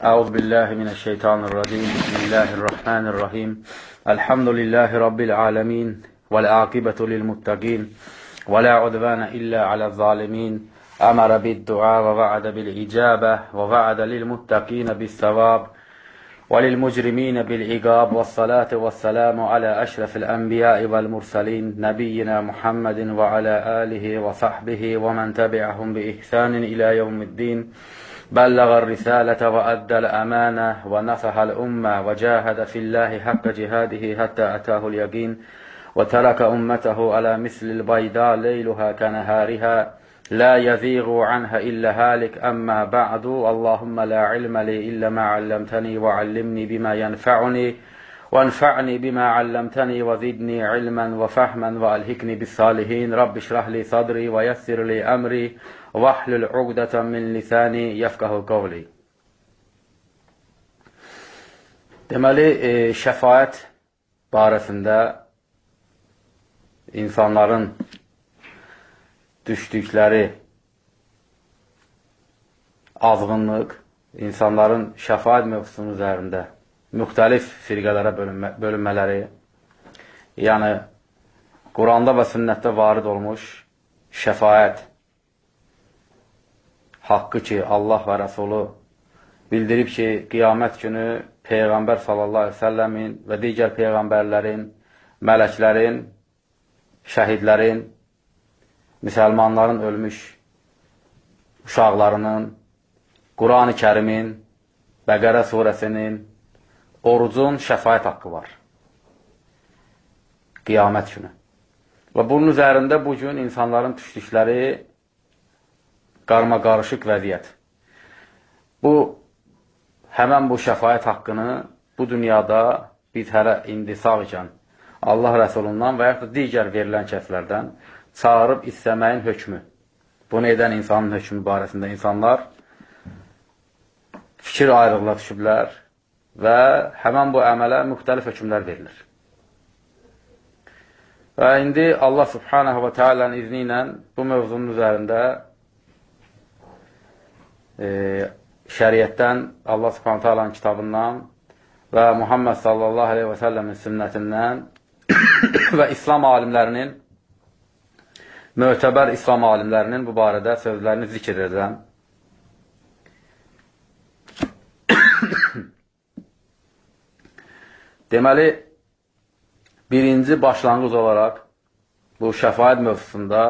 أعوذ بالله من الشيطان الرجيم. بسم الله الرحمن الرحيم. الحمد لله رب العالمين والعاقبة للمتقين ولا عدوان إلا على الظالمين. أمر بالدعاء ووعد بالإجابة ووعد للمتقين بالثواب وللمجرمين بالعقاب. والصلاة والسلام على أشرف الأنبياء والمرسلين نبينا محمد وعلى آله وصحبه ومن تبعهم بإحسان إلى يوم الدين. بلغ الرسالة وأدى الأمانة ونصح الأمة وجاهد في الله حق جهاده حتى أتاه اليقين وترك أمته على مثل البيضاء ليلها كنهارها لا يزيغ عنها إلا هالك. أما بعد اللهم لا علم لي إلا ما علمتني وعلمني بما ينفعني وانفعني بما علمتني وزدني علما وفهما وألهكني بالصالحين. رب اشرح لي صدري ويسر لي أمري vahlül uqdətən min lisani yəfqəhu qavli. Deməli, e, şəfayət barəsində insanların düşdükləri azğınlıq, insanların şəfayət mövzusunun üzərində müxtəlif firqələrə bölünmə, bölünmələri, yəni Quranda və sünnətdə varid olmuş şəfayət haqqı ki, Allah və Rəsulu bildirib ki, qiyamət günü Peyğəmbər sallallahu aleyhi səlləmin və digər Peyğəmbərlərin, mələklərin, şəhidlərin, müsəlmanların ölmüş uşaqlarının, Quran-ı kərimin, Bəqərə surəsinin, orucun şəfayət haqqı var. Qiyamət günü. Və bunun üzərində bugün insanların düşdükləri qarma-qarışıq vəziyyət. Bu, həmən bu şəfayət haqqını bu dünyada biz hələ indi sağ ikən Allah rəsulundan və yaxud da digər verilən kəslərdən çağırıb istəməyin hökmü. Bunu edən insanın hökmü barəsində insanlar fikir ayrılıqla düşüblər və həmən bu əmələ müxtəlif hökmlər verilir. Və indi Allah subhanahu və teala'nın izni ilə bu mövzunun üzərində e, şəriətdən, Allah subhanətə alanın kitabından və Muhammed sallallahu aleyhi və səlləmin sünnətindən və İslam alimlərinin, mötəbər İslam alimlərinin bu barədə sözlərini zikr edirəm. Deməli, birinci başlanğıc olaraq bu şəfayət mövzusunda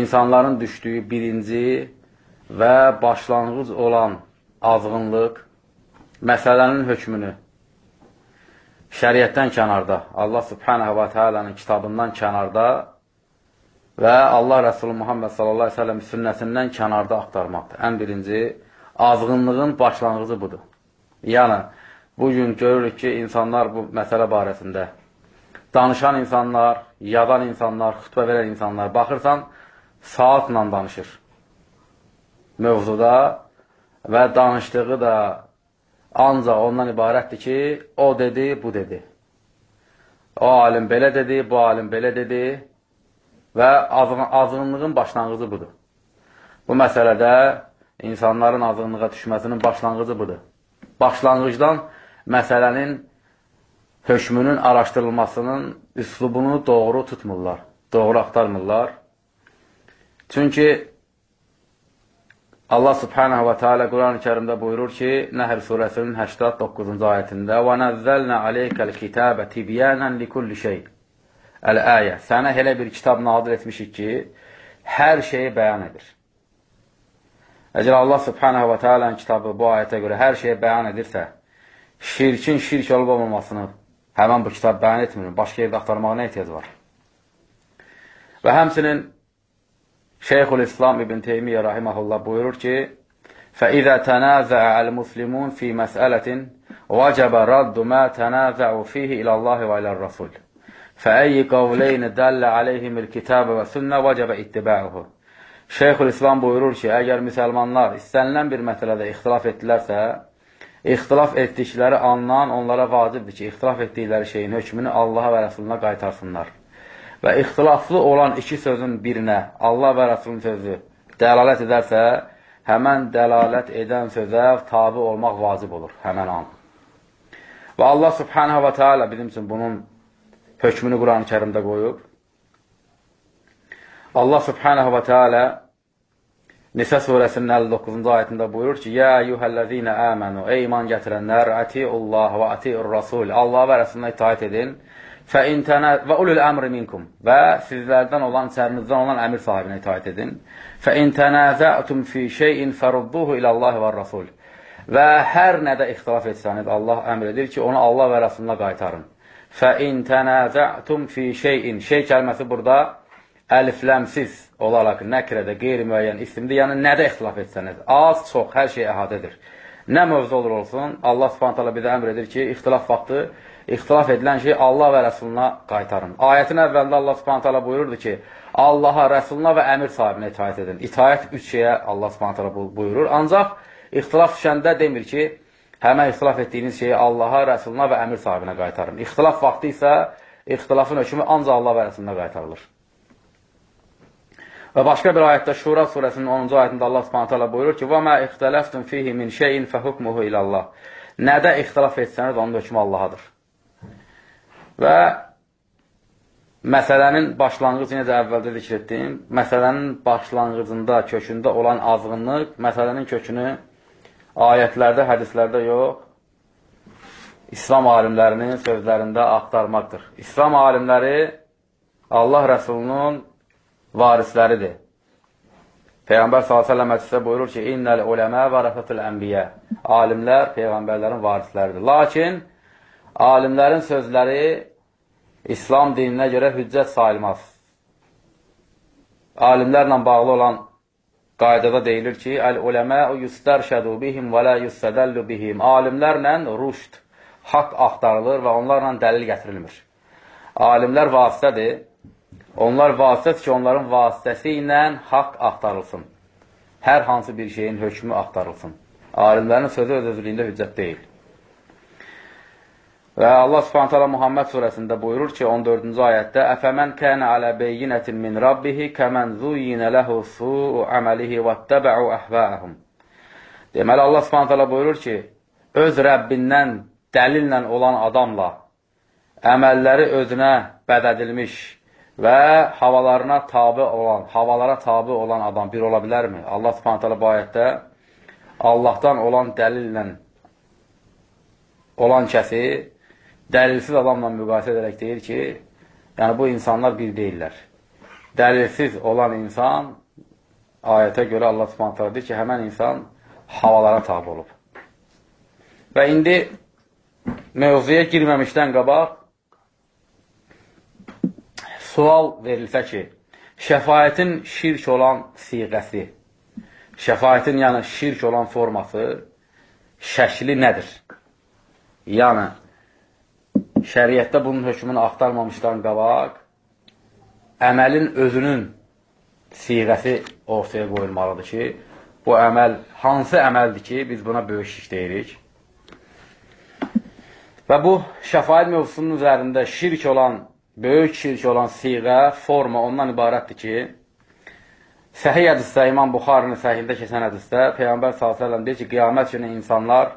insanların düşdüyü birinci və başlanğıc olan azğınlıq məsələnin hökmünü şəriətdən kənarda, Allah subhanahu və teala'nın kitabından kənarda və Allah Rəsulü Muhammed sallallahu aleyhi ve sellem sünnəsindən kənarda axtarmaqdır. Ən birinci, azğınlığın başlanğıcı budur. Yəni, bugün görürük ki, insanlar bu məsələ barəsində danışan insanlar, yadan insanlar, xütbə verən insanlar, baxırsan, saatla danışır mövzuda və danışdığı da ancaq ondan ibarətdir ki, o dedi, bu dedi. O alim belə dedi, bu alim belə dedi və azğınlığın başlanğıcı budur. Bu məsələdə insanların azğınlığa düşməsinin başlanğıcı budur. Başlanğıcdan məsələnin hökmünün araşdırılmasının üslubunu doğru tutmurlar, doğru axtarmırlar. Çünki Allah subhanahu və teala Quran-ı kərimdə buyurur ki, Nəhl surəsinin 89-cu ayətində nəzzəlnə aleykəl kitəbə tibyənən likulli şey Əl-əyə Sənə elə bir kitab nadir etmişik ki, hər şeyi bəyan edir. Əgər Allah subhanahu və teala'nın kitabı bu ayətə görə hər şeyi bəyan edirsə, şirkin şirk olub olmamasını həmən bu kitab bəyan etmir. Başqa yerdə axtarmağa nə ehtiyac var? Və həmsinin Şeyhul İslam İbn Teymiyyə rahimehullah buyurur ki: "Fəizə tənazəə al-muslimun fi məsələtin vacibə raddu ma tənazəu fihi ilə Allah və ilə Rasul. Fəəyi qavleyn dəllə aleyhimil kitabə və sünnə vacibə ittibauhu." Şeyhül İslam buyurur ki, əgər müsəlmanlar istənilən bir məsələdə ixtilaf etdilərsə, ixtilaf etdikləri andan onlara vacibdir ki, ixtilaf etdikləri şeyin hökmünü Allaha və Rəsuluna qaytarsınlar və ixtilaflı olan iki sözün birinə Allah və Rəsulun sözü dəlalət edərsə, həmən dəlalət edən sözə tabi olmaq vacib olur, həmən an. Və Allah subhanə və teala bizim üçün bunun hökmünü Quran-ı kərimdə qoyub. Allah subhanə və teala Nisə surəsinin 59-cu ayətində buyurur ki, Yə eyyuhəl-ləzinə əmənu, ey iman gətirənlər, ətiullah və ətiur rasul, Allah və rəsuluna itaət edin və ulul əmri minkum və sizlərdən olan, içərinizdən olan əmir sahibinə itaət edin. Fəin tənəzə'tum fi şeyin fərudduhu iləllahi və rasul. Və hər nədə ixtilaf etsəniz, Allah əmr edir ki, onu Allah və rəsuluna qaytarın. Fəin tənəzə'tum fi şeyin, şey kəlməsi burada əlifləmsiz olaraq nəkrədə qeyri-müəyyən isimdir. Yəni, nədə ixtilaf etsəniz, az, çox, hər şey əhatədir. Nə mövzu olur olsun, Allah subhanət hala bizə əmr edir ki, ixtilaf vaxtı, ixtilaf edilən şey Allah və Rəsuluna qaytarın. Ayətin əvvəlində Allah subhanət hala buyururdu ki, Allaha, Rəsuluna və əmir sahibinə itaət edin. İtaət üç şeyə Allah subhanət hala buyurur. Ancaq ixtilaf düşəndə demir ki, həmən ixtilaf etdiyiniz şeyi Allaha, Rəsuluna və əmir sahibinə qaytarın. İxtilaf vaxtı isə ixtilafın hökmü ancaq Allah və Rəsuluna qaytarılır. Və başqa bir ayətdə Şura surəsinin 10-cu ayətində Allah Subhanahu taala buyurur ki: "Və mə ixtələftum fihi min şeyin fəhukmuhu ilallah." Nədə ixtilaf etsəniz, onun hökmü Allahadır. Və məsələnin başlanğıcı necə əvvəldə zikr etdim, məsələnin başlanğıcında, kökündə olan azğınlıq, məsələnin kökünü ayətlərdə, hədislərdə yox, İslam alimlərinin sözlərində axtarmaqdır. İslam alimləri Allah Rəsulunun varisləridir. Peyğəmbər s.ə.v hədisdə buyurur ki, İnnəl uləmə vərəfətul ənbiyə. Alimlər Peyğəmbərlərin varisləridir. Lakin, alimlərin sözləri İslam dininə görə hüccət sayılmaz. Alimlərlə bağlı olan qaydada deyilir ki, Əl-uləmə yustərşədu bihim və lə yustədəllu bihim. Alimlərlə rüşd, haqq axtarılır və onlarla dəlil gətirilmir. Alimlər vasitədir. Onlar vasitədir ki, onların vasitəsi ilə haqq axtarılsın. Hər hansı bir şeyin hökmü axtarılsın. Alimlərin sözü öz özlüyündə hüccət deyil. Və Allah subhanət hala Muhammed surəsində buyurur ki, 14-cü ayətdə Əfəmən kənə alə beyyinətin min rabbihi kəmən zuyinə ləhu su'u əməlihi və təbə'u əhvəəhum. Deməli, Allah subhanət hala buyurur ki, öz Rəbbindən dəlillə olan adamla əməlləri özünə bədədilmiş, və havalarına tabi olan, havalara tabi olan adam bir ola bilərmi? Allah subhanət hələ bu ayətdə Allahdan olan dəlillə olan kəsi dəlilsiz adamla müqayisə edərək deyir ki, yəni bu insanlar bir deyirlər. Dəlilsiz olan insan ayətə görə Allah subhanət hələ deyir ki, həmən insan havalara tabi olub. Və indi mövzuya girməmişdən qabaq sual verilsə ki, şəfayətin şirk olan siğəsi, şəfayətin yəni şirk olan forması, şəkli nədir? Yəni, şəriətdə bunun hökmünü axtarmamışdan qabaq, əməlin özünün siğəsi ortaya qoyulmalıdır ki, bu əməl hansı əməldir ki, biz buna böyük şirk deyirik? Və bu şəfayət mövzusunun üzərində şirk olan böyük şirk olan siğə, forma ondan ibarətdir ki, Səhiyyə hədisdə, İmam Buxarinin səhiyində keçən hədisdə Peyğəmbər s.ə.v deyir ki, qiyamət günü insanlar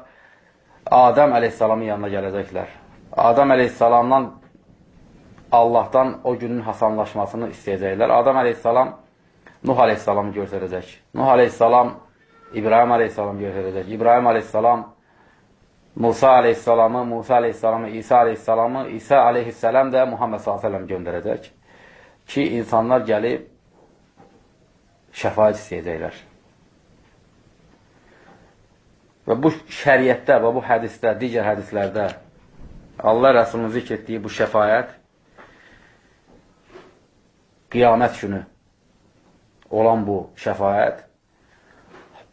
Adəm əleyhissalamın yanına gələcəklər. Adəm əleyhissalamdan Allahdan o günün hasanlaşmasını istəyəcəklər. Adəm əleyhissalam Nuh əleyhissalamı göstərəcək. Nuh əleyhissalam İbrahim əleyhissalamı göstərəcək. İbrahim əleyhissalam Musa aleyhissalamı, Musa aleyhissalamı, İsa aleyhissalamı, İsa aleyhissalam da Muhammed s.ə.v göndərəcək ki, insanlar gəlib şəfayət istəyəcəklər. Və bu şəriətdə və bu hədisdə, digər hədislərdə Allah Rəsulunun zikr etdiyi bu şəfayət qiyamət günü olan bu şəfayət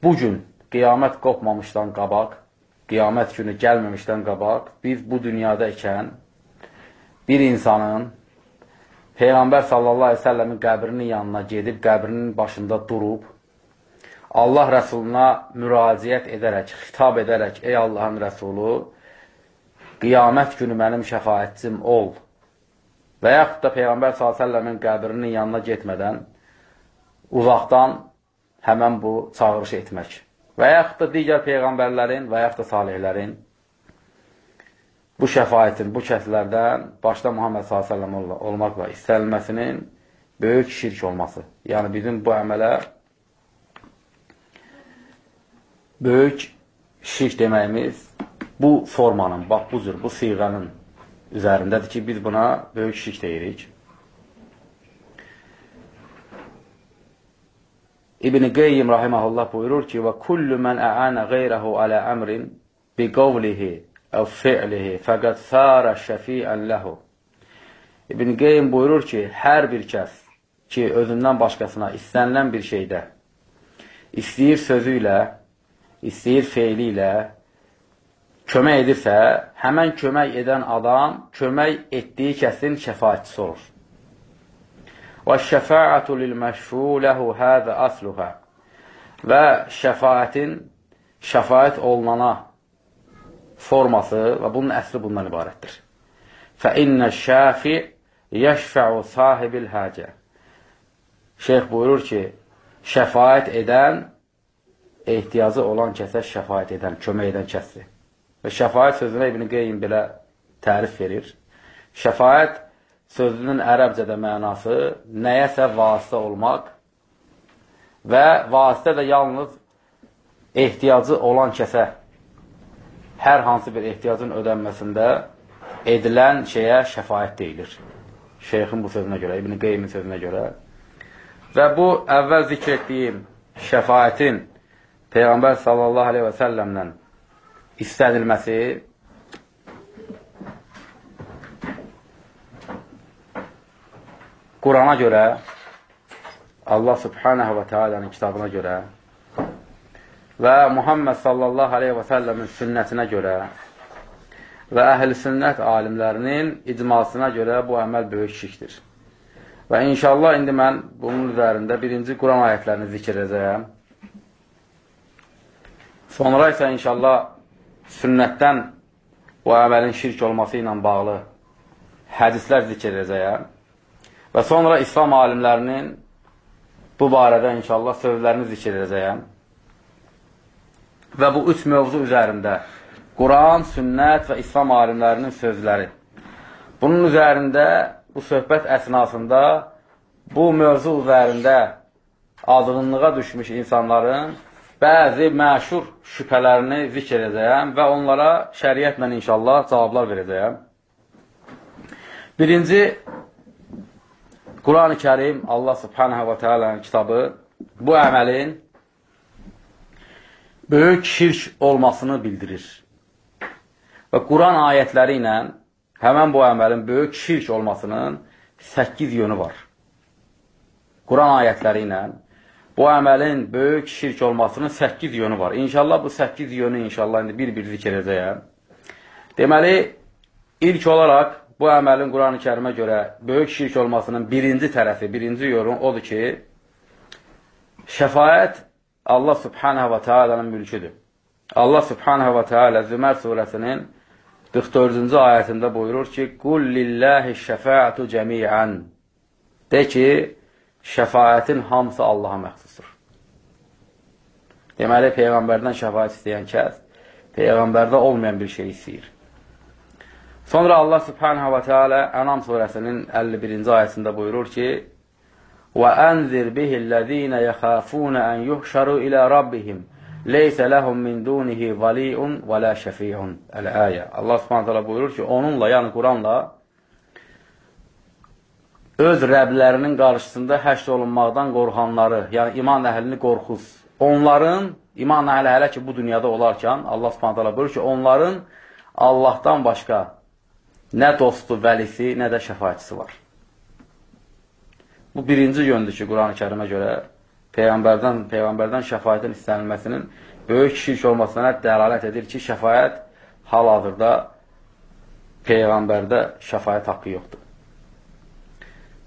bu gün qiyamət qopmamışdan qabaq qiyamət günü gəlməmişdən qabaq, biz bu dünyada ikən bir insanın Peyğəmbər sallallahu aleyhi ve səlləmin qəbrinin yanına gedib, qəbrinin başında durub, Allah Rəsuluna müraciət edərək, xitab edərək, ey Allahın Rəsulu, qiyamət günü mənim şəfayətçim ol. Və yaxud da Peyğəmbər s.ə.v-in qəbrinin yanına getmədən uzaqdan həmən bu çağırışı etmək. Və yaxud da digər peyğəmbərlərin və yaxud da salihlərin bu şəfayətin, bu kəslərdən başda Muhammed s.ə.v olmaqla istənilməsinin böyük şirk olması. Yəni, bizim bu əmələ böyük şirk deməyimiz bu formanın, bax bu cür, bu siğənin üzərindədir ki, biz buna böyük şirk deyirik. İbn-i Qeyyim rahiməhullah buyurur ki, və kullu mən əənə qeyrəhu alə əmrin bi qavlihi əv fi'lihi fəqəd sərə şəfiən ləhu. İbn-i Qeyyim buyurur ki, hər bir kəs ki, özündən başqasına istənilən bir şeydə istəyir sözü ilə, istəyir feili ilə kömək edirsə, həmən kömək edən adam kömək etdiyi kəsin şəfaətçisi olur. Və şəfaətu lil-məşfu ləhu həzə asluhə və şəfaətin şəfaət olunana forması və bunun əsli bundan ibarətdir. Fə innə şəfi yəşfəu sahibil həcə Şeyx buyurur ki, şəfaət edən ehtiyacı olan kəsə şəfaət edən, kömək edən kəsdir. Və şəfaət sözünə İbn-i Qeym belə tərif verir. Şəfaət sözünün ərəbcədə mənası nəyəsə vasitə olmaq və vasitə də yalnız ehtiyacı olan kəsə hər hansı bir ehtiyacın ödənməsində edilən şeyə şəfayət deyilir. Şeyxin bu sözünə görə, İbn-i Qeymin sözünə görə. Və bu, əvvəl zikr etdiyim şəfayətin Peyğəmbər sallallahu aleyhi və səlləmlə istənilməsi Qurana görə, Allah subhanəhə və tealənin kitabına görə və Muhammed sallallahu aleyhi və səlləmin sünnətinə görə və əhl-i sünnət alimlərinin icmasına görə bu əməl böyük şirkdir. Və inşallah indi mən bunun üzərində birinci Quran ayətlərini zikr edəcəyəm. Sonra isə inşallah sünnətdən bu əməlin şirk olması ilə bağlı hədislər zikr edəcəyəm. Və sonra İslam alimlərinin bu barədə inşallah sözlərini zikr edəcəyəm. Və bu üç mövzu üzərində Quran, sünnət və İslam alimlərinin sözləri. Bunun üzərində bu söhbət əsnasında bu mövzu üzərində azğınlığa düşmüş insanların bəzi məşhur şübhələrini zikr edəcəyəm və onlara şəriətlə inşallah cavablar verəcəyəm. Birinci Quran-ı Kərim, Allah subhanə və teala'nın kitabı bu əməlin böyük şirk olmasını bildirir. Və Quran ayətləri ilə həmən bu əməlin böyük şirk olmasının 8 yönü var. Quran ayətləri ilə bu əməlin böyük şirk olmasının 8 yönü var. İnşallah bu 8 yönü inşallah indi bir-bir zikr edəcəyəm. Deməli, ilk olaraq bu əməlin Quran-ı kərimə görə böyük şirk olmasının birinci tərəfi, birinci yorum odur ki, şəfayət Allah subhanə və teala'nın mülküdür. Allah subhanə və teala Zümər surəsinin 44-cü ayətində buyurur ki, Qul lilləhi şəfəətü cəmiən De ki, şəfayətin hamısı Allaha məxsusdur. Deməli, Peyğəmbərdən şəfayət istəyən kəs, Peyğəmbərdə olmayan bir şey istəyir. Sonra Allah subhanahu və teala Ənam surəsinin 51-ci ayəsində buyurur ki, وَأَنْذِرْ بِهِ الَّذ۪ينَ يَخَافُونَ أَنْ يُحْشَرُوا إِلَى رَبِّهِمْ لَيْسَ لَهُمْ مِنْ دُونِهِ وَلِيٌّ وَلَا شَفِيعٌ Əl-əyə Allah subhanahu teala buyurur ki, onunla, yəni Quranla öz Rəblərinin qarşısında həşr olunmaqdan qorxanları, yəni iman əhlini qorxuz. Onların, iman əhli hələ ki, bu dünyada olarkən, Allah teala buyurur ki, onların Allahdan başqa Nə dostu, vəlisi, nə də şəfayətçisi var. Bu birinci yöndür ki, Quran-ı kərimə görə Peyğəmbərdən, Peyğəmbərdən şəfayətin istənilməsinin böyük şirk olmasına dəlalət edir ki, şəfayət hal-hazırda Peyğəmbərdə şəfayət haqqı yoxdur.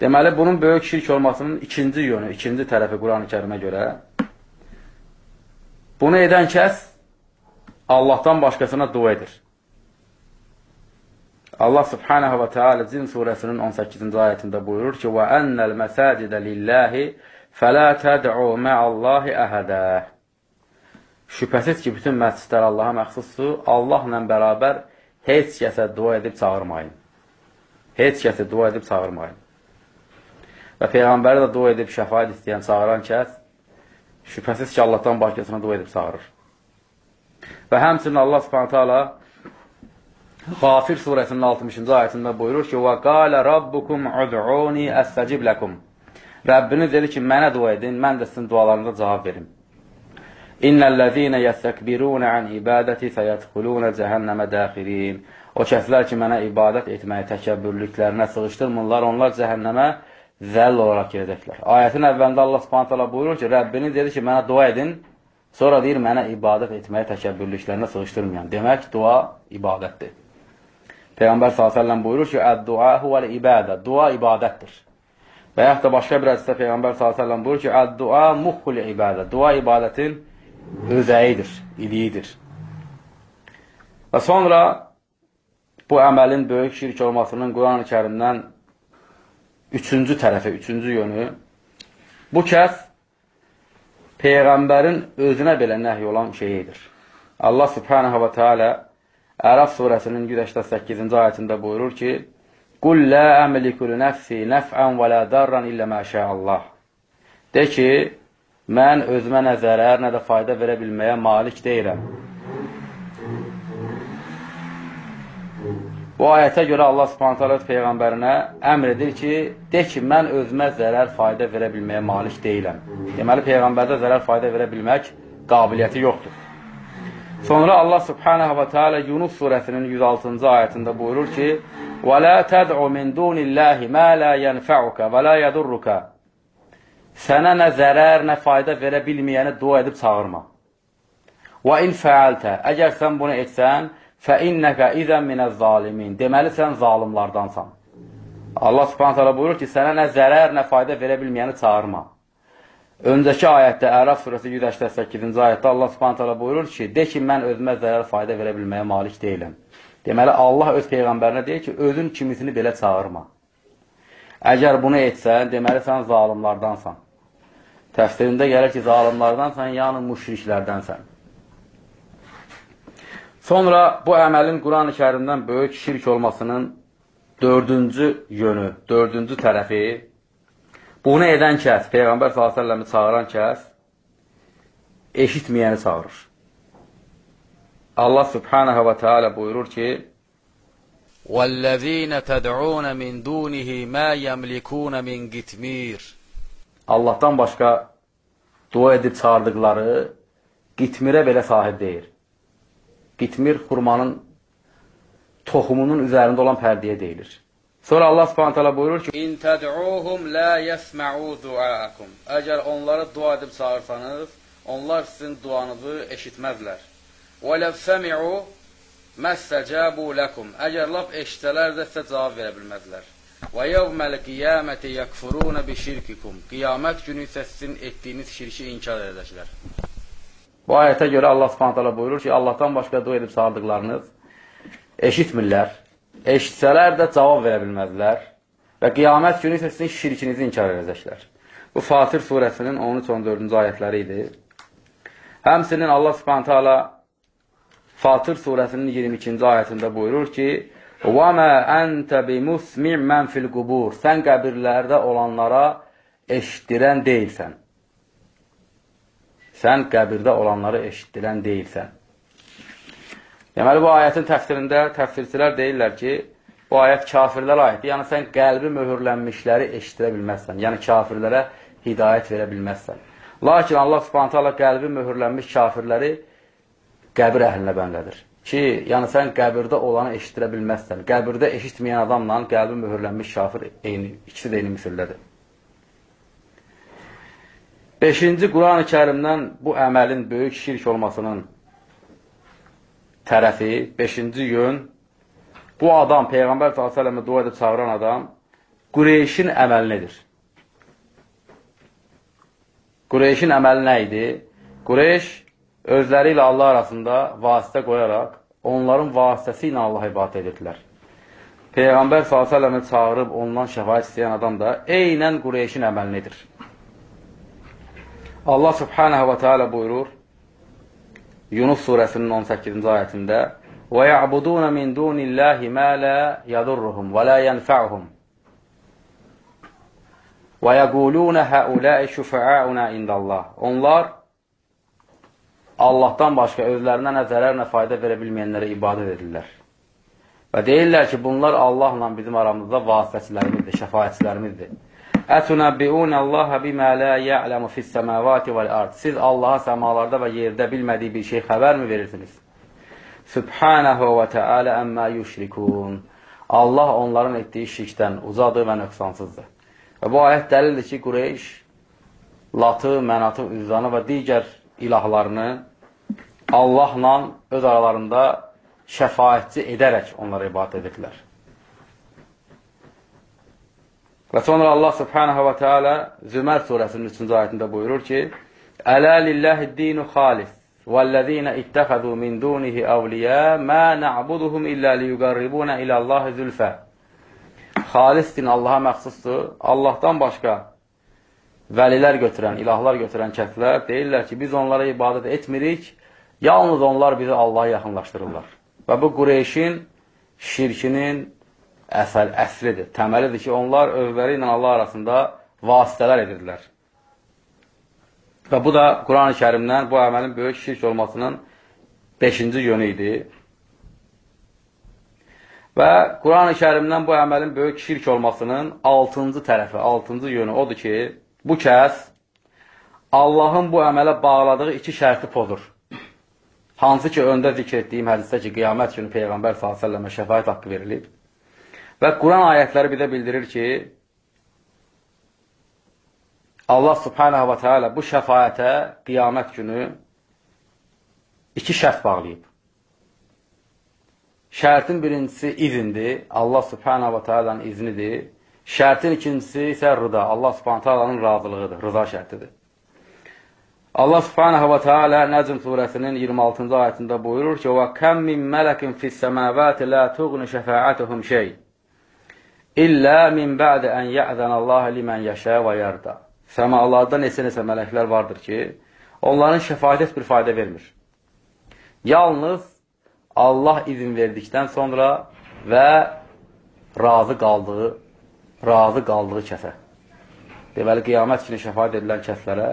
Deməli, bunun böyük şirk olmasının ikinci yönü, ikinci tərəfi Quran-ı kərimə görə bunu edən kəs Allahdan başqasına dua edir. Allah subhanahu və teala Cin surəsinin 18-ci ayətində buyurur ki, Və ennəl məsəcidə lilləhi Fələ təd'u mə'allahi əhədə. Şübhəsiz ki, bütün məscidlər Allaha məxsusdur. Allahla bərabər heç kəsə dua edib çağırmayın. Heç kəsə dua edib çağırmayın. Və Peyğəmbəri də dua edib şəfayət istəyən, çağıran kəs şübhəsiz ki, Allahdan başqasına dua edib çağırır. Və həmçinin Allah subhanətə ala Qafir surəsinin 60-cı ayətində buyurur ki, qalə rabbukum ud'uni əstəcib ləkum. Rəbbiniz dedi ki, mənə dua edin, mən də sizin dualarınıza cavab verim. İnnəl-ləzīnə yəstəkbirunə ən ibadəti fəyədxulunə cəhənnəmə dəxirin. O kəslər ki, mənə ibadət etməyi təkəbbürlüklərinə sığışdırmırlar, onlar cəhənnəmə zəll olaraq gedəcəklər. Ayətin əvvəlində Allah subhanət hala buyurur ki, Rəbbiniz dedi ki, mənə dua edin, sonra deyir, mənə ibadət etməyi təkəbbürlüklərinə sığışdırmayan. Demək, dua ibadətdir. Peyğəmbər s.ə.v buyurur ki, Əd-dua huvəl ibədə, dua ibadətdir. Və yaxud da başqa bir hədisdə Peyğəmbər s.ə.v buyurur ki, Əd-dua muhhul ibədə, dua ibadətin özəyidir, iliyidir. Və sonra bu əməlin böyük şirk olmasının Quran-ı kərimdən üçüncü tərəfi, üçüncü yönü, bu kəs Peyğəmbərin özünə belə nəhy olan şeyidir. Allah subhanahu wa ta'ala Ərəf surəsinin 188-ci ayətində buyurur ki, Qul lə əmliku li nəfsi nəf'ən və lə darran illə məşə Allah. De ki, mən özümə nə zərər, nə də fayda verə bilməyə malik deyirəm. Bu ayətə görə Allah Subhanahu taala peyğəmbərinə əmr edir ki, de ki, mən özümə zərər fayda verə bilməyə malik deyiləm. Deməli peyğəmbərdə zərər fayda verə bilmək qabiliyyəti yoxdur. Sonra Allah Subhanahu va taala Yunus surəsinin 106-cı ayətində buyurur ki: "Və la tad'u min dunillahi ma la yanfa'uka və la yadurruka." Sənə nə zərər, nə fayda verə bilməyəni dua edib çağırma. "Və in fa'alta", əgər sən bunu etsən, Fə innəkə idən minəz zalimin. Deməli, sən zalimlardansan. Allah subhanət hələ buyurur ki, sənə nə zərər, nə fayda verə bilməyəni çağırma. Öncəki ayətdə, Ərəf surəsi 188-ci ayətdə Allah subhanət hələ buyurur ki, de ki, mən özümə zərər, fayda verə bilməyə malik deyiləm. Deməli, Allah öz Peyğəmbərinə deyir ki, özün kimisini belə çağırma. Əgər bunu etsən, deməli, sən zalimlardansan. Təfsirində gəlir ki, zalimlardansan, yəni müşriklərdənsən. Sonra bu əməlin Quran-ı kərimdən böyük şirk olmasının dördüncü yönü, dördüncü tərəfi Bunu edən kəs, Peyğəmbər s.ə.v-i çağıran kəs, eşitməyəni çağırır. Allah subhanahu və teala buyurur ki, وَالَّذ۪ينَ تَدْعُونَ مِنْ دُونِهِ مَا يَمْلِكُونَ مِنْ gitmir. Allahdan başqa dua edib çağırdıqları qitmirə belə sahib deyir. Qitmir xurmanın toxumunun üzərində olan pərdiyə deyilir. Sonra Allah Subhanahu taala buyurur ki: "İn təd'uhum la yesma'u du'aakum." Əgər onları dua edib çağırsanız, onlar sizin duanızı eşitməzlər. "Və law sami'u mastajabu lakum." Əgər laf eşitsələr də sizə cavab verə bilməzlər. "Və yevmel qiyameti yekfuruna bi şirkikum." Qiyamət günü isə sizin etdiyiniz şirki inkar edəcəklər. Bu ayətə görə Allah Subhanahu taala buyurur ki, Allahdan başqa dua edib çağırdıqlarınız eşitmirlər eşitsələr də cavab verə bilməzlər və qiyamət günü isə sizin şirkinizi inkar edəcəklər. Bu Fatir surəsinin 13-14-cü ayətləri idi. Həmsinin Allah subhanətə ala Fatir surəsinin 22-ci ayətində buyurur ki, وَمَا أَنْتَ بِمُسْمِعْ مَنْ فِي الْقُبُورِ Sən qəbirlərdə olanlara eşitdirən deyilsən. Sən qəbirdə olanları eşitdirən deyilsən. Deməli, bu ayətin təfsirində təfsirçilər deyirlər ki, bu ayət kafirlərə aiddir. Yəni, sən qəlbi möhürlənmişləri eşitirə bilməzsən. Yəni, kafirlərə hidayət verə bilməzsən. Lakin Allah subhanətə Allah qəlbi möhürlənmiş kafirləri qəbir əhlinə bəndədir. Ki, yəni sən qəbirdə olanı eşitirə bilməzsən. Qəbirdə eşitməyən adamla qəlbi möhürlənmiş kafir eyni, ikisi də eyni müsüldədir. Beşinci Quran-ı kərimdən bu əməlin böyük şirk olmasının tərəfi, beşinci yön, bu adam, Peyğəmbər s.ə.və dua edib çağıran adam, Qureyşin əməlinidir. Qureyşin əməli nə idi? Qureyş özləri ilə Allah arasında vasitə qoyaraq, onların vasitəsi ilə Allah ibadət edirdilər. Peyğəmbər s.ə.və çağırıb ondan şəfayət istəyən adam da eynən Qureyşin əməlinidir. Allah subhanahu və teala buyurur Yunus surəsinin 18-ci ayətində Və ya'buduna min dunillahi ma la yadurruhum və la yanfa'uhum və yəquluna haulai şufa'una indallah Onlar Allahdan başqa özlərinə nə zərər, nə fayda verə bilməyənlərə ibadət edirlər. Və deyirlər ki, bunlar Allahla bizim aramızda vasitəçilərimizdir, şəfayətçilərimizdir. Ətunəbbiun Allah bimə la ya'lamu fis semavati vel ard. Siz Allaha səmalarda və yerdə bilmədiyi bir şey xəbərmi verirsiniz? Subhanahu və Teala əmmə yüşrikun. Allah onların etdiyi şirkdən uzadır və nöqsansızdır. Və bu ayət dəlildir ki, Qureyş Latı, Mənatı, Üzzanı və digər ilahlarını Allahla öz aralarında şəfayətçi edərək onlara ibadət edirlər. Və sonra Allah subhanahu və teala Zümər surəsinin 3-cü ayətində buyurur ki, Ələ lilləhi dinu xalis vəllezine ittəxədu min dunihi əvliyə mə nə'buduhum illə liyuqarribunə iləllahi zülfə Xalis din Allaha məxsusdur. Allahdan başqa vəlilər götürən, ilahlar götürən kəslər deyirlər ki, biz onlara ibadət etmirik, yalnız onlar bizi Allaha yaxınlaşdırırlar. Və bu Qureyşin şirkinin əsəl, əslidir, təməlidir ki, onlar özləri ilə Allah arasında vasitələr edirlər. Və bu da Quran-ı kərimdən bu əməlin böyük şirk olmasının beşinci yönü idi. Və Quran-ı kərimdən bu əməlin böyük şirk olmasının altıncı tərəfi, altıncı yönü odur ki, bu kəs Allahın bu əmələ bağladığı iki şərti pozur. Hansı ki, öndə zikr etdiyim hədisdə ki, qiyamət günü Peyğəmbər s.ə.və şəfayət haqqı verilib. Və Quran ayətləri bizə bildirir ki, Allah subhanahu və teala bu şəfayətə qiyamət günü iki şərt bağlayıb. Şərtin birincisi izindir, Allah subhanahu və teala'nın iznidir. Şərtin ikincisi isə rıda, Allah subhanahu teala'nın razılığıdır, rıza şərtidir. Allah subhanahu və teala Nəcm surəsinin 26-cı ayətində buyurur ki, وَكَمْ مِنْ مَلَكٍ فِي السَّمَاوَاتِ لَا تُغْنِ شَفَاعَتُهُمْ شَيْءٍ İllə min bə'də ən yə'zən Allah limən yəşə və yərdə. Səmalarda neçə-neçə mələklər vardır ki, onların şəfayət heç bir fayda vermir. Yalnız Allah izin verdikdən sonra və razı qaldığı, razı qaldığı kəsə. Deməli, qiyamət günü şəfayət edilən kəslərə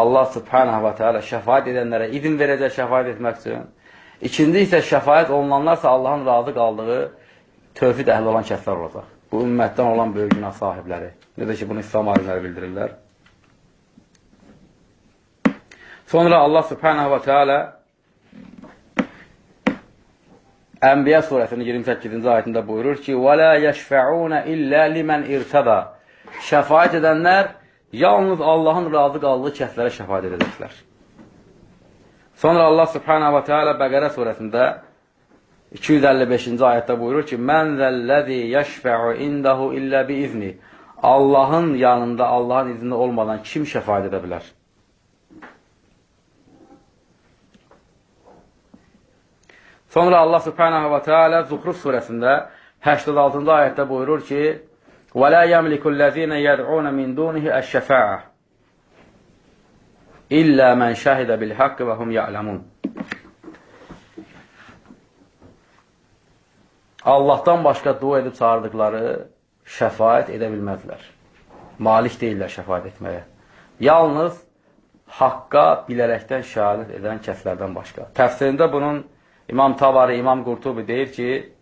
Allah subhanahu və teala şəfayət edənlərə izin verəcək şəfayət etmək üçün. İkinci isə şəfayət olunanlarsa Allahın razı qaldığı tövhid əhli olan kəslər olacaq Bu ümmətdən olan böyük günah sahibləri. Necə ki, bunu İslam alimləri bildirirlər. Sonra Allah subhanahu və teala Ənbiya surəsinin 28-ci ayətində buyurur ki, وَلَا يَشْفَعُونَ إِلَّا لِمَنْ اِرْتَدَى Şəfayət edənlər yalnız Allahın razı qaldığı kəslərə şəfayət edəcəklər. Sonra Allah subhanahu və teala Bəqərə surəsində 255-ci ayətdə buyurur ki, Mən zəlləzi yəşfə'u indəhu illə bi izni. Allahın yanında, Allahın izni olmadan kim şəfayət edə bilər? Sonra Allah subhanahu və teala Zuhruf surəsində 86-cı ayətdə buyurur ki, وَلَا يَمْلِكُ الَّذ۪ينَ يَدْعُونَ مِنْ دُونِهِ الشَّفَاعَةِ إِلَّا مَنْ شَهِدَ بِالْحَقِّ وَهُمْ يَعْلَمُونَ Allahdan başqa dua edib çağırdıqları şəfayət edə bilməzlər. Malik deyirlər şəfayət etməyə. Yalnız haqqa bilərəkdən şəhadət edən kəslərdən başqa. Təfsirində bunun İmam Tavari, İmam Qurtubi deyir ki,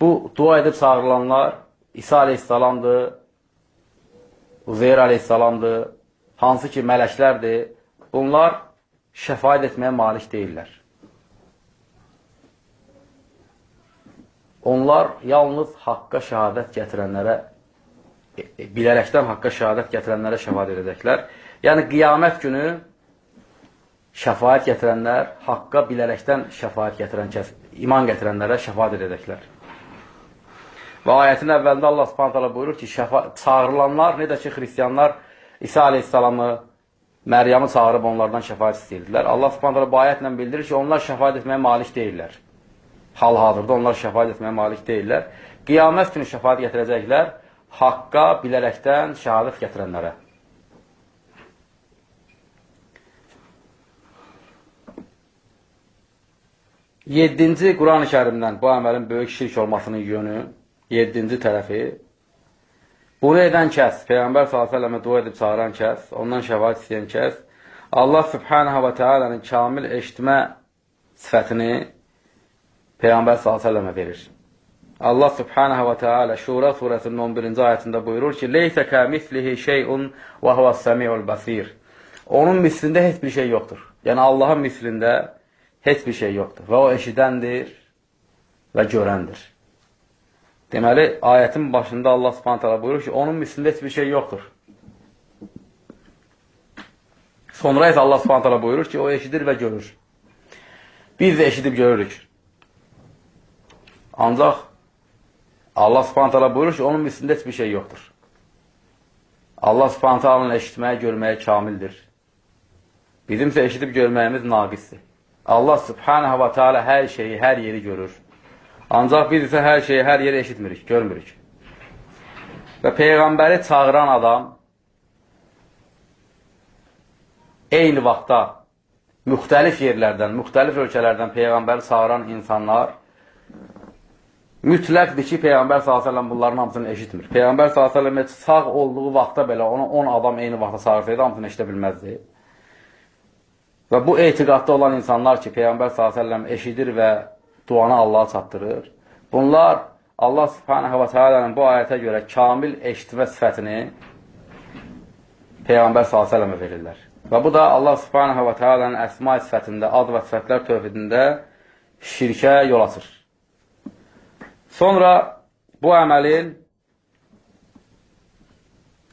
bu dua edib çağırılanlar İsa aleyhissalamdır, Uzeyr aleyhissalamdır, hansı ki mələklərdir. Bunlar şəfayət etməyə malik deyirlər. Onlar yalnız haqqa şəhadət gətirənlərə, e, e, bilərəkdən haqqa şəhadət gətirənlərə şəfayət edəcəklər. Yəni, qiyamət günü şəfayət gətirənlər, haqqa bilərəkdən şəfayət gətirən iman gətirənlərə şəfayət edəcəklər. Və ayətin əvvəlində Allah subhanətələ buyurur ki, şəfa, çağırılanlar, necə ki, xristiyanlar İsa aleyhissalamı, Məryəmi çağırıb onlardan şəfayət istəyirdilər. Allah subhanətələ bu ayətlə bildirir ki, onlar şəfayət etməyə malik deyirlər hal-hazırda onlar şəfaat etməyə malik deyillər. Qiyamət günü şəfaat gətirəcəklər haqqa bilərəkdən şəhadət gətirənlərə. Yedinci Quran-ı kərimdən bu əməlin böyük şirk olmasının yönü, yedinci tərəfi, bunu edən kəs, Peyğəmbər s.ə.və dua edib çağıran kəs, ondan şəfaat istəyən kəs, Allah Subhanahu və Teala'nın kamil eşitmə sifətini Peyğəmbər s.ə.və verir. Allah Subhanahu və Teala Şura surəsinin 11-ci ayətində buyurur ki, Leysə kəmislihi şeyun və huvəs-səmi'ul basir. Onun mislində heç bir şey yoxdur. Yəni Allahın mislində heç bir şey yoxdur. Və o eşidəndir və görəndir. Deməli, ayətin başında Allah subhanətələ buyurur ki, onun mislində heç bir şey yoxdur. Sonra isə Allah subhanətələ buyurur ki, o eşidir və görür. Biz də eşidib görürük. Ancaq Allah subhanətələ buyurur ki, onun mislində heç bir şey yoxdur. Allah subhanətələ eşitməyə, görməyə kamildir. Bizimsə eşidib görməyimiz naqisdir. Allah subhanə və teala hər şeyi, hər yeri görür. Ancaq biz isə hər şeyi, hər yeri eşitmirik, görmürük. Və Peyğəmbəri çağıran adam eyni vaxtda müxtəlif yerlərdən, müxtəlif ölkələrdən Peyğəmbəri çağıran insanlar mütləqdir ki, Peyğəmbər s.ə.v bunların hamısını eşitmir. Peyğəmbər s.ə.v sağ olduğu vaxtda belə ona 10 adam eyni vaxtda çağırsaydı, hamısını eşidə bilməzdi. Və bu etiqadda olan insanlar ki, Peyğəmbər s.ə.v eşidir və duanı Allaha çatdırır. Bunlar Allah subhanəhə və teala'nın bu ayətə görə kamil eşitmə sifətini Peyğəmbər s.ə.və verirlər. Və bu da Allah subhanəhə və teala'nın əsma sifətində, ad və sifətlər tövhidində şirkə yol açır. Sonra bu əməlin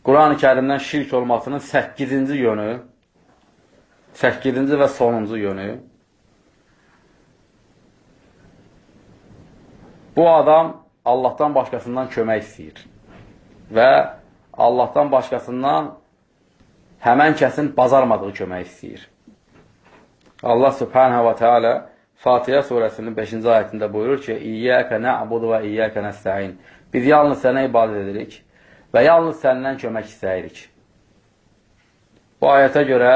Quran-ı kərimdən şirk olmasının 8-ci yönü 8-ci və sonuncu yönü bu adam Allahdan başqasından kömək istəyir və Allahdan başqasından həmən kəsin bazarmadığı kömək istəyir. Allah subhanə və teala Fatihə surəsinin 5-ci ayətində buyurur ki, İyyəkə nə'budu və iyyəkə nəstəin. Biz yalnız sənə ibadət edirik və yalnız səndən kömək istəyirik. Bu ayətə görə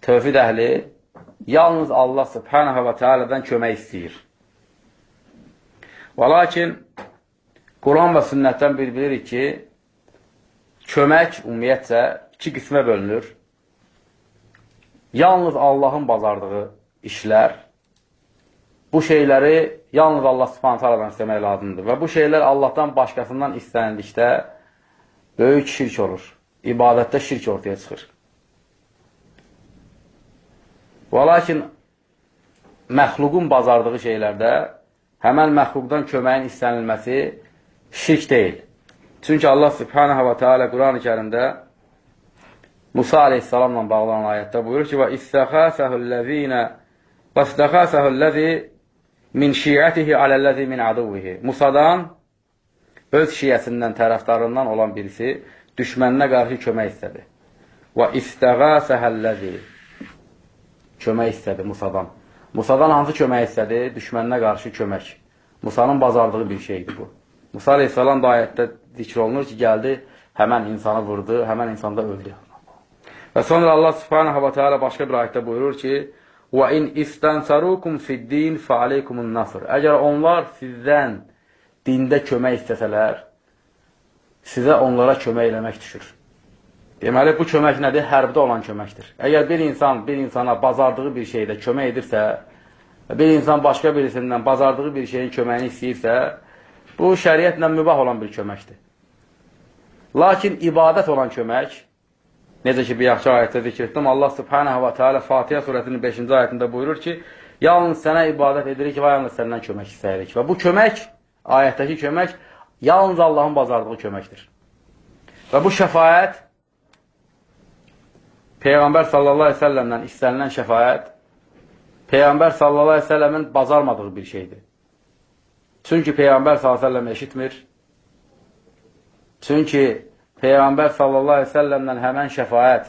tövhid əhli yalnız Allah subhanahu və teala'dan kömək istəyir. Və lakin Quran və sünnətdən bir bilirik ki, kömək ümumiyyətcə iki qismə bölünür. Yalnız Allahın bazardığı işlər, bu şeyləri yalnız Allah haladan istəmək lazımdır. Və bu şeylər Allahdan başqasından istənildikdə böyük şirk olur. İbadətdə şirk ortaya çıxır. Və lakin məxluqun bazardığı şeylərdə həmən məxluqdan köməyin istənilməsi şirk deyil. Çünki Allah subhanəhə və teala Quran-ı kərimdə Musa aleyhissalamla bağlanan ayətdə buyurur ki, və istəxəsəhüllezine və istəxəsəhülləzi min şiyyətihi aləllezi min aduvihi. Musadan öz şiyyəsindən, tərəfdarından olan birisi düşməninə qarşı kömək istədi. Və istəğəsəhəlləzi kömək istədi Musadan. Musadan hansı kömək istədi? Düşməninə qarşı kömək. Musanın bazardığı bir şeydir bu. Musa aleyhissalam da ayətdə zikr olunur ki, gəldi, həmən insanı vurdu, həmən insanda öldü. Və sonra Allah subhanahu wa ta'ala başqa bir ayətdə buyurur ki, وَاِنْ اِسْتَنْسَرُوكُمْ فِي الدِّينِ فَعَلَيْكُمُ النَّصْرِ Əgər onlar sizdən dində kömək istəsələr, sizə onlara kömək eləmək düşür. Deməli, bu kömək nədir? Hərbdə olan köməkdir. Əgər bir insan bir insana bazardığı bir şeydə kömək edirsə, bir insan başqa birisindən bazardığı bir şeyin köməyini istəyirsə, bu şəriətlə mübah olan bir köməkdir. Lakin ibadət olan kömək, necə ki, bir yaxşı ayətdə zikr etdim, Allah subhanəhə və teala Fatihə surətinin 5-ci ayətində buyurur ki, yalnız sənə ibadət edirik və yalnız səndən kömək istəyirik. Və bu kömək, ayətdəki kömək, yalnız Allahın bazardığı köməkdir. Və bu şəfayət Peyğəmbər sallallahu əleyhi və səlləmdən istənilən şəfaət Peyğəmbər sallallahu əleyhi və səlləmin bacarmadığı bir şeydir. Çünki Peyğəmbər sallallahu əleyhi və səlləm eşitmir. Çünki Peyğəmbər sallallahu əleyhi və səlləmdən həmən şəfaət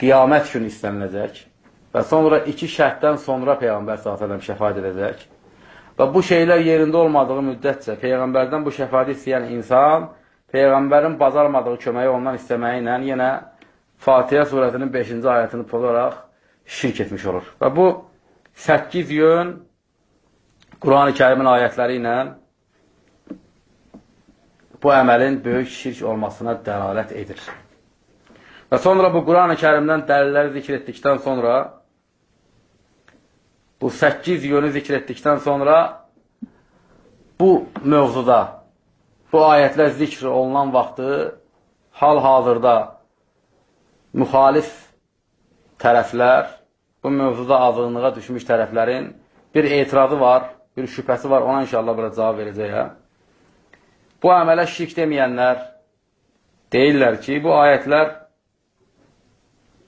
qiyamət günü istəniləcək və sonra iki şərtdən sonra Peyğəmbər sallallahu əleyhi və səlləm şəfaət edəcək. Və bu şeylər yerində olmadığı müddətcə Peyğəmbərdən bu şəfaəti istəyən insan Peyğəmbərin bacarmadığı köməyi ondan istəməyi ilə yenə Fatihə surətinin 5-ci ayətini polaraq şirk etmiş olur. Və bu 8 yön Quran-ı kərimin ayətləri ilə bu əməlin böyük şirk olmasına dəlalət edir. Və sonra bu Quran-ı kərimdən dəlilləri zikr etdikdən sonra bu 8 yönü zikr etdikdən sonra bu mövzuda bu ayətlər zikr olunan vaxtı hal-hazırda müxalif tərəflər, bu mövzuda azınlığa düşmüş tərəflərin bir etirazı var, bir şübhəsi var, ona inşallah burada cavab verəcəyəm. Bu əmələ şirk deməyənlər deyirlər ki, bu ayətlər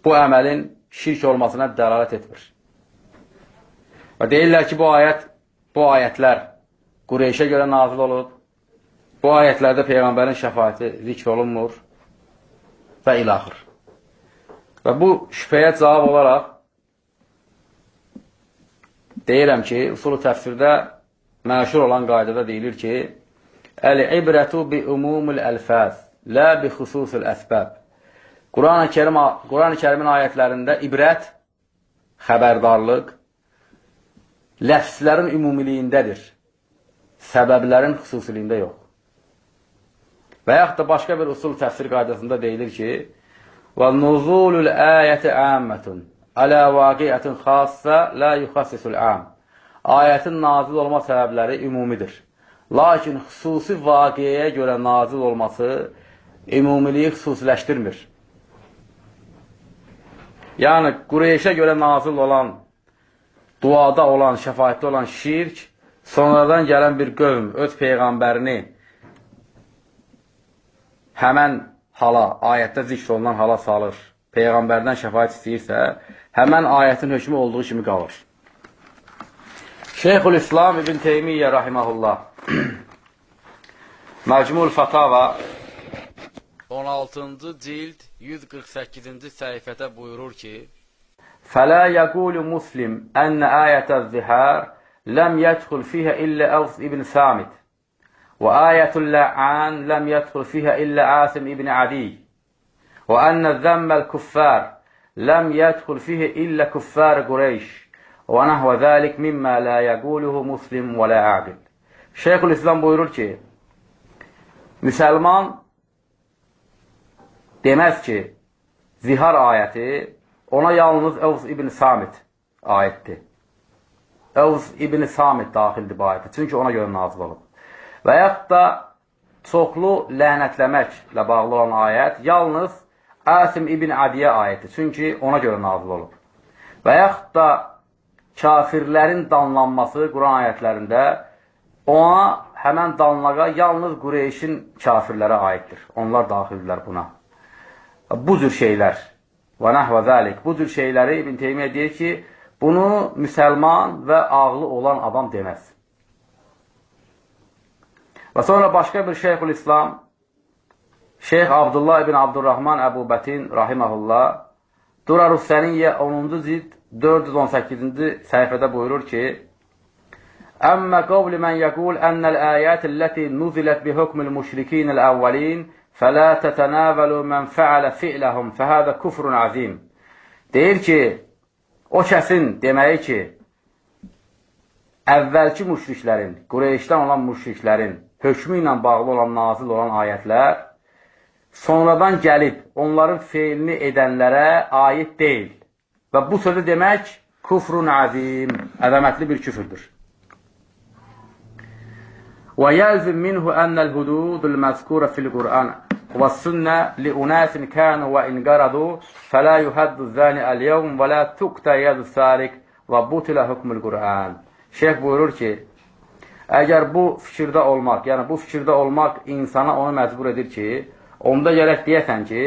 bu əməlin şirk olmasına dəlalət etmir. Və deyirlər ki, bu ayət, bu ayətlər Qureyşə görə nazil olub, bu ayətlərdə Peyğəmbərin şəfayəti zikr olunmur və ilaxır. Və bu şübhəyə cavab olaraq deyirəm ki, usulü təfsirdə məşhur olan qaydada deyilir ki, Əl-ibrətu bi umumul əlfəz, lə bi xüsusul əsbəb. Quran-ı Kerim, Quran Kerimin ayətlərində ibrət, xəbərdarlıq, ləfslərin ümumiliyindədir, səbəblərin xüsusiliyində yox. Və yaxud da başqa bir usul təfsir qaydasında deyilir ki, وَالنُّزُولُ الْآيَةِ عَامَّةٌ عَلَى وَاقِعَةٍ خَاصَّةٍ لَا يُخَسِّسُ الْعَامِ Ayətin nazil olma səbəbləri ümumidir. Lakin xüsusi vaqiəyə görə nazil olması ümumiliyi xüsusiləşdirmir. Yəni, Qureyşə görə nazil olan, duada olan, şəfayətdə olan şirk, sonradan gələn bir qövm öz peyğəmbərini həmən hala, ayətdə zikr olunan hala salır, peyğəmbərdən şəfayət istəyirsə, həmən ayətin hökmü olduğu kimi qalır. Şeyxül İslam İbn Teymiyyə rahiməhullah Məcmul Fatava 16-cı cild 148-ci səhifədə buyurur ki: "Fələ yəqulu Muslim ən ayətəz-zihar ləm yədxul fihə illə Əvs ibn Samit və ayətül-la'an ləm yədxul fihə illə Asim ibn Adi və ənə zəmməl-kuffar ləm yədxul fihə illə kuffar Qureyş və nəhvə zəlik mimmə la yəquluhu Muslim və la aqib." Şeyhül İslam buyurur ki, müsəlman deməz ki, zihar ayəti ona yalnız Əvz ibn Samit ayətdir. Əvz ibn Samit daxildir bu ayətə, çünki ona görə nazil olub. Və yaxud da çoxlu lənətləməklə bağlı olan ayət yalnız Əsim ibn Adiyə ayəti, çünki ona görə nazil olub. Və yaxud da kafirlərin danlanması Quran ayətlərində ona həmən danlağa yalnız Qureyşin kafirlərə aiddir. Onlar daxildirlər buna. Bu cür şeylər və nəhvə zəlik, bu cür şeyləri İbn Teymiyyə deyir ki, bunu müsəlman və ağlı olan adam deməz. Və sonra başqa bir şeyxül İslam, Şeyx Abdullah ibn Abdurrahman Əbu Bətin rahiməhullah Durarus Səniyyə 10-cu cild 418-ci səhifədə buyurur ki, Əmmə qavli mən yəqul ənəl əyət illəti nuzilət bi hukmil müşrikin əvvəlin fələ tətənəvəlu mən fəalə fi'ləhum fəhədə kufrun azim. Deyir ki, o kəsin deməyi ki, əvvəlki müşriklərin, Qureyşdən olan müşriklərin hökmü ilə bağlı olan nazil olan ayətlər sonradan gəlib onların feilini edənlərə aid deyil. Və bu sözü demək kufrun azim, əzəmətli bir küfürdür. ويلزم منه أن الهدود المذكورة في القرآن والسنة لأناس كانوا وإن قردوا فلا يهد الزاني اليوم ولا تقتى يد السارق وبطل حكم القرآن Şeyh buyurur ki, əgər bu fikirdə olmaq, yəni bu fikirdə olmaq insana onu məcbur edir ki, onda gərək deyəsən ki,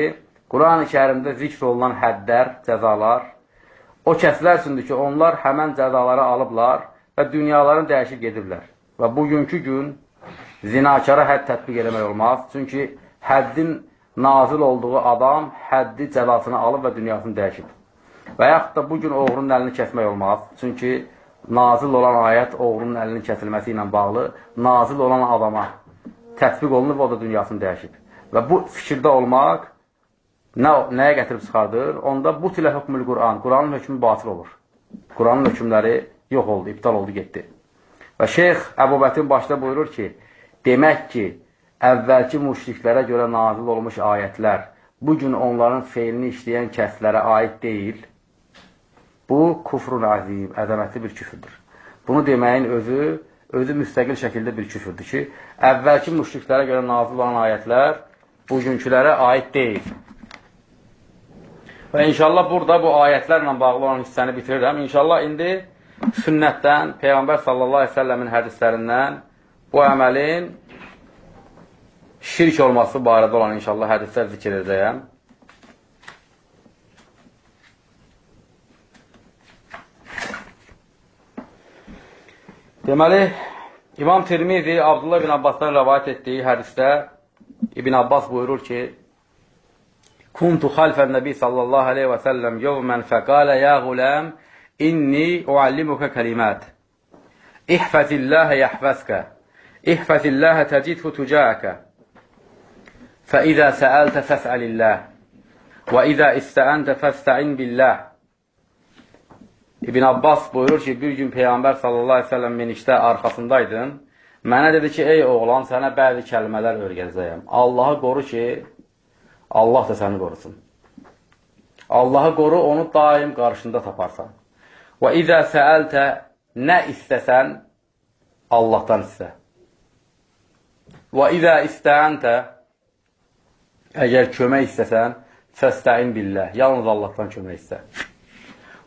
Quran-ı kərimdə zikr olunan həddlər, cəzalar, o kəslər üçündür ki, onlar həmən cəzaları alıblar və dünyalarını dəyişib gediblər. Və bugünkü gün zinakara hədd tətbiq eləmək olmaz. Çünki həddin nazil olduğu adam həddi cəzasını alıb və dünyasını dəyişib. Və yaxud da bugün oğrunun əlini kəsmək olmaz. Çünki nazil olan ayət oğrunun əlinin kəsilməsi ilə bağlı nazil olan adama tətbiq olunub, o da dünyasını dəyişib. Və bu fikirdə olmaq nə, nəyə gətirib çıxardır? Onda bu tilə hökmül Quran, Quranın hökmü batıl olur. Quranın hökmləri yox oldu, iptal oldu, getdi. Və şeyx Əbu Bətin başda buyurur ki, demək ki, əvvəlki müşriklərə görə nazil olmuş ayətlər bu gün onların feilini işləyən kəslərə aid deyil. Bu, kufrun azim, əzəmətli bir küfürdür. Bunu deməyin özü, özü müstəqil şəkildə bir küfürdür ki, əvvəlki müşriklərə görə nazil olan ayətlər bugünkülərə aid deyil. Və inşallah burada bu ayətlərlə bağlı olan hissəni bitirirəm. İnşallah indi sünnətdən, Peyğəmbər sallallahu aleyhi ve səlləmin hədislərindən bu əməlin şirk olması barədə olan inşallah hədislər zikr edəcəyəm. Deməli, İmam Tirmizi Abdullah bin Abbasdan rəvayət etdiyi hədisdə İbn Abbas buyurur ki, Kuntu xalfən Nəbi sallallahu aleyhi və səlləm yevmən fəqalə ya quləm inni uallimuka kəlimət. İhfəzilləhə yəhvəzkə. İhfəzilləhə təcidhu tücəəkə. Fəizə səəltə fəsəlilləh. Və izə istəəntə fəstəin billəh. İbn Abbas buyurur ki, bir gün Peyğəmbər sallallahu aleyhi ve sellem minişdə arxasındaydın. Mənə dedi ki, ey oğlan, sənə bəzi kəlmələr öyrədəcəyəm. Allahı qoru ki, Allah da səni qorusun. Allahı qoru, onu daim qarşında taparsan. Və izə səəltə nə istəsən, Allahdan istə. Və izə istəyəntə, əgər kömək istəsən, fəstəin billəh, yalnız Allahdan kömək istə.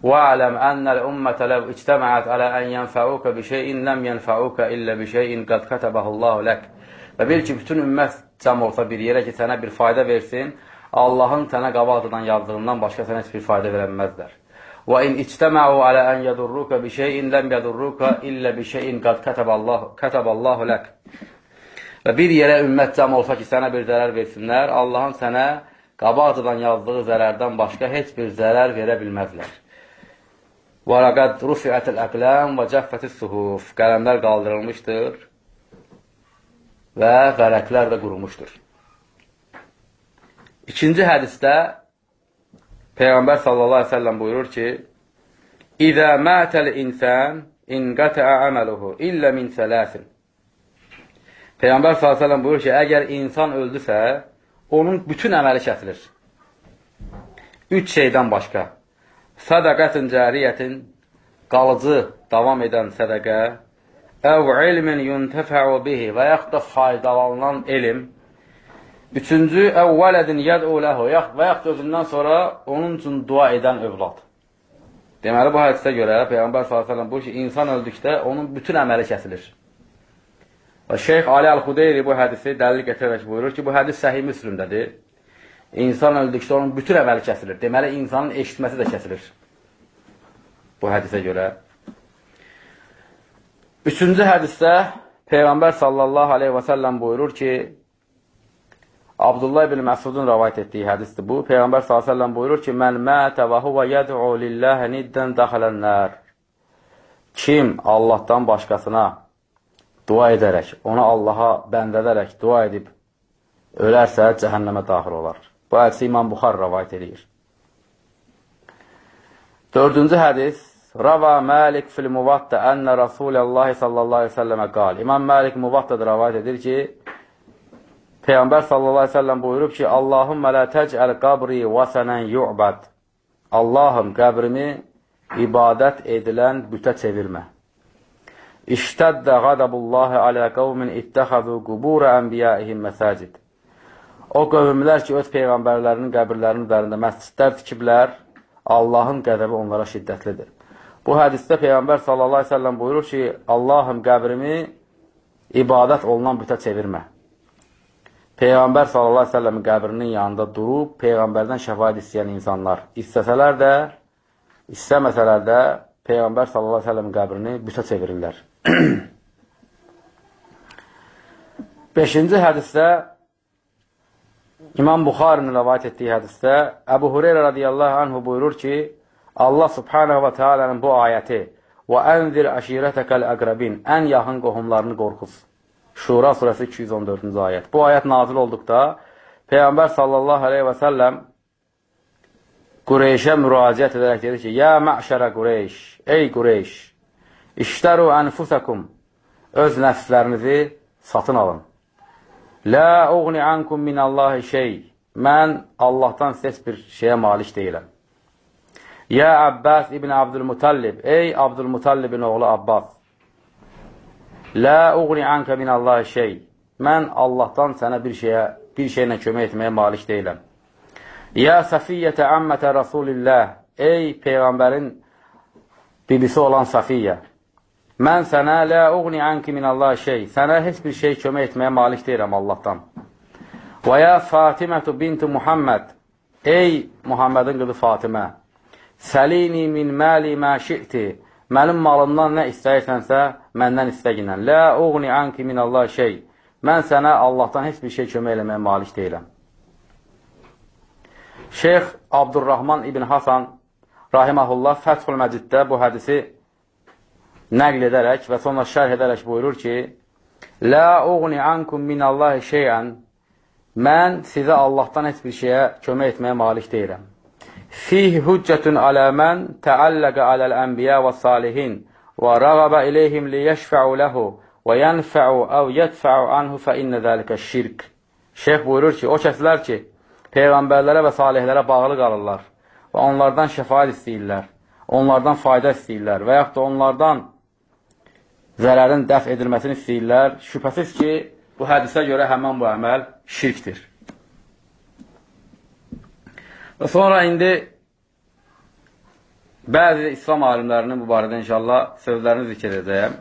Və ələm ənəl ümmətə ləv ictəməət ələ ən yənfəuqə bi şeyin ləm yənfəuqə illə bi şeyin qad qətəbəhullahu lək. Və bil ki, bütün ümmət cəm orta bir yerə ki, sənə bir fayda versin, Allahın sənə qabaqdan yazdığından başqa sənə heç bir fayda verə bilməzlər. Və in ictəməu ələ ən yədurruqə bi şeyin ləm yədurruqə illə bi şeyin qad qətəbəllahu lək. Və bir yerə ümmət cəm olsa ki, sənə bir zərər versinlər, Allahın sənə qabaqdan yazdığı zərərdən başqa heç bir zərər verə bilməzlər. Və rəqəd rufiətəl əqləm və cəffətis suhuf. Qələmlər qaldırılmışdır və vərəqlər də qurumuşdur. İkinci hədisdə Peyğəmbər sallallahu aleyhi ve sellem buyurur ki, İzə mətəl insən inqətəə əməluhu illə min sələsin. Peyğəmbər sellem buyurur ki, əgər insan öldüsə, onun bütün əməli kəsilir. Üç şeydən başqa sədəqətin cəriyyətin, qalıcı, davam edən sədəqə, əv ilmin yuntəfəu bihi və yaxud da faydalanan elm, üçüncü, əv vələdin yəd'u ləhu və yaxud özündən sonra onun üçün dua edən övlad. Deməli, bu hədisə görə Peyğəmbər s.ə.v buyur ki, insan öldükdə onun bütün əməli kəsilir. Və Şeyx Ali Əl-Xudeyri bu hədisi dəlil gətirərək buyurur ki, bu hədis səhih müslümdədir. İnsan öldükdə onun bütün əməli kəsilir. Deməli, insanın eşitməsi də kəsilir. Bu hədisə görə. Üçüncü hədisdə Peyğəmbər sallallahu aleyhi və səlləm buyurur ki, Abdullah ibn Məsudun rəvayət etdiyi hədisdir bu. Peyğəmbər sallallahu aleyhi və səlləm buyurur ki, Mən mətə və huvə yəd'u lilləhə niddən daxilənlər. Kim Allahdan başqasına dua edərək, ona Allaha bəndədərək dua edib ölərsə, cəhənnəmə daxil olar. Bu hədisi İmam Buxar rəvayət edir. Dördüncü hədis Rava Məlik fil Muvatta ənə Rasuləllahi sallallahu aleyhi səlləmə qal. İmam Məlik Muvatta'da rəvayət edir ki, Peyğəmbər sallallahu aleyhi səlləm buyurub ki, Allahümmə lə təcəl qabri vəsənən yu'bad. Allahım, qəbrimi ibadət edilən bütə çevirmə. İştəddə qadabullahi alə qavmin ittəxəzu qubura ənbiyaihim məsəcid. O qövmlər ki, öz peyğəmbərlərinin qəbirlərinin üzərində məscidlər tikiblər, Allahın qədəbi onlara şiddətlidir. Bu hədisdə Peyğəmbər sallallahu aleyhi ve sellem buyurur ki, Allahım qəbrimi ibadət olunan bütə çevirmə. Peyğəmbər sallallahu aleyhi ve sellemin qəbrinin yanında durub, Peyğəmbərdən şəfaət istəyən insanlar istəsələr də, istəməsələr də Peyğəmbər sallallahu aleyhi ve sellemin qəbrini bütə çevirirlər. Beşinci hədisdə İmam Buxarinin rəvayət etdiyi hədisdə Əbu Hureyra radiyallahu anhu buyurur ki, Allah subhanahu və teala'nın bu ayəti və ənzir əşirətəkəl əqrəbin ən yaxın qohumlarını qorxuz. Şura surəsi 214-cü ayət. Bu ayət nazil olduqda Peyğəmbər sallallahu aleyhi və səlləm Qureyşə müraciət edərək dedi ki, Yə məşərə Qureyş, ey Qureyş, İştəru ənfusakum. Öz nəfslərinizi satın alın. Lə uğni ankum minallahi şey. Mən Allahdan ses bir şeyə malik deyiləm. Ya Abbas ibn Abdülmutallib. Ey Abdülmutallibin oğlu Abbas. Lə uğni anka minallahi şey. Mən Allahdan sənə bir şeyə, bir şeylə kömək etməyə malik deyiləm. Ya Safiyyətə əmmətə Rasulillah. Ey Peyğəmbərin bibisi olan Safiyyə. Mən sənə lə uğni anki minallah şey. Sənə heç bir şey kömək etməyə malik deyirəm Allahdan. Və ya Fatimətu binti Muhammed. Ey Muhammedin qızı Fatimə. Səlini min məli mə şi'ti. Mənim malımdan nə istəyirsənsə, məndən istəginən. Lə uğni anki minallah şey. Mən sənə Allahdan heç bir şey kömək eləməyə malik deyiləm. Şeyx Abdurrahman ibn Hasan Rahiməhullah Fəthul Məciddə bu hədisi nəql edərək və sonra şərh edərək buyurur ki, Lə uğni ankum minallahi şeyən Mən sizə Allahdan heç bir şeyə kömək etməyə malik deyirəm. Fihi hüccətun alə mən təalləqə aləl ənbiyə və salihin və rəqabə iləyhim liyəşfəu ləhu və yənfəu əv yədfəu anhu fə innə zəlikə şirk. Şeyh buyurur ki, o kəslər ki, Peyğəmbərlərə və salihlərə bağlı qalırlar və onlardan şəfaət istəyirlər, onlardan fayda istəyirlər və yaxud da onlardan zərərin dəf edilməsini istəyirlər. Şübhəsiz ki, bu hədisə görə həmən bu əməl şirkdir. Və sonra indi bəzi İslam alimlərinin bu barədə inşallah sözlərini zikr edəcəyəm.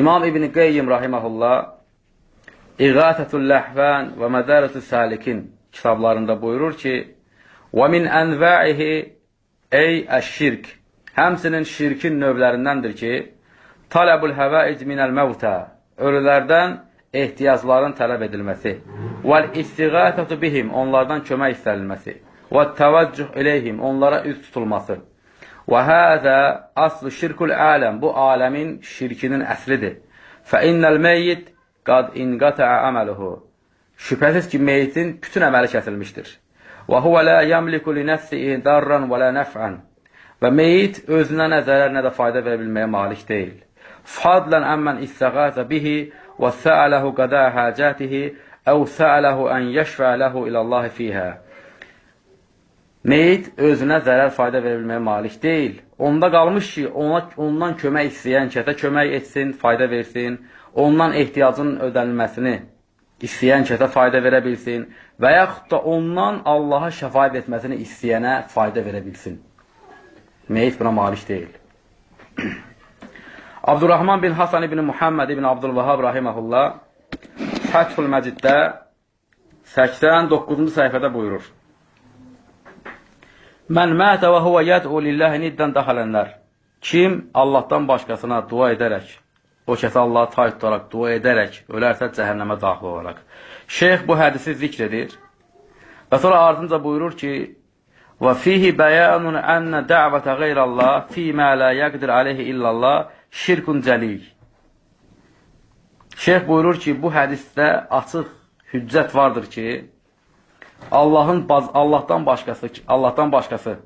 İmam İbn Qeyyim rahiməhullah İğatətul Ləhvən və Mədərətü Səlikin kitablarında buyurur ki, min ənvəihi ey əşşirk Həmsinin şirkin növlərindəndir ki, Tələbul həvaic minəl məvtə, ölülərdən ehtiyacların tələb edilməsi, vəl istiğətətu bihim, onlardan kömək istənilməsi, və təvəccüh iləyhim, onlara üz tutulması. Və həzə aslı şirkul ələm, bu aləmin şirkinin əslidir. Fə innəl meyyid qad inqatəə əməluhu. Şübhəsiz ki, meyitin bütün əməli kəsilmişdir. Və huvə lə yəmliku li nəfsi darran və lə nəf'ən. Və meyit özünə nə zərər, nə də fayda verə bilməyə malik deyil. Fadlən əmmən istəğazə bihi və səələhu qədə həcətihi əv səələhu ən yəşvə ləhu iləllahi fiyhə. Meyit özünə zərər, fayda verə bilməyə malik deyil. Onda qalmış ki, ona, ondan kömək istəyən kəsə kömək etsin, fayda versin, ondan ehtiyacının ödənilməsini istəyən kəsə fayda verə bilsin və yaxud da ondan Allaha şəfayət etməsini istəyənə fayda verə bilsin. Meyit buna malik deyil. Abdurrahman bin Hasan ibn Muhammed ibn Abdülvahab rahiməhullah Fəthul Məciddə 89-cu səhifədə buyurur. Mən mətə və huvə yəd'u lilləhi niddən daxələnlər. Kim Allahdan başqasına dua edərək, o kəsə Allah tay tutaraq, dua edərək, ölərsə cəhənnəmə daxil olaraq. Şeyx bu hədisi zikr edir və sonra ardınca buyurur ki, Və fihi bəyanun ənə dəvətə qeyrəllah fīmə lə yəqdir aleyhi illallah şirkun cəlik. Şeyh buyurur ki, bu hədisdə açıq hüccət vardır ki, Allahın Allahdan başqası, Allahdan başqası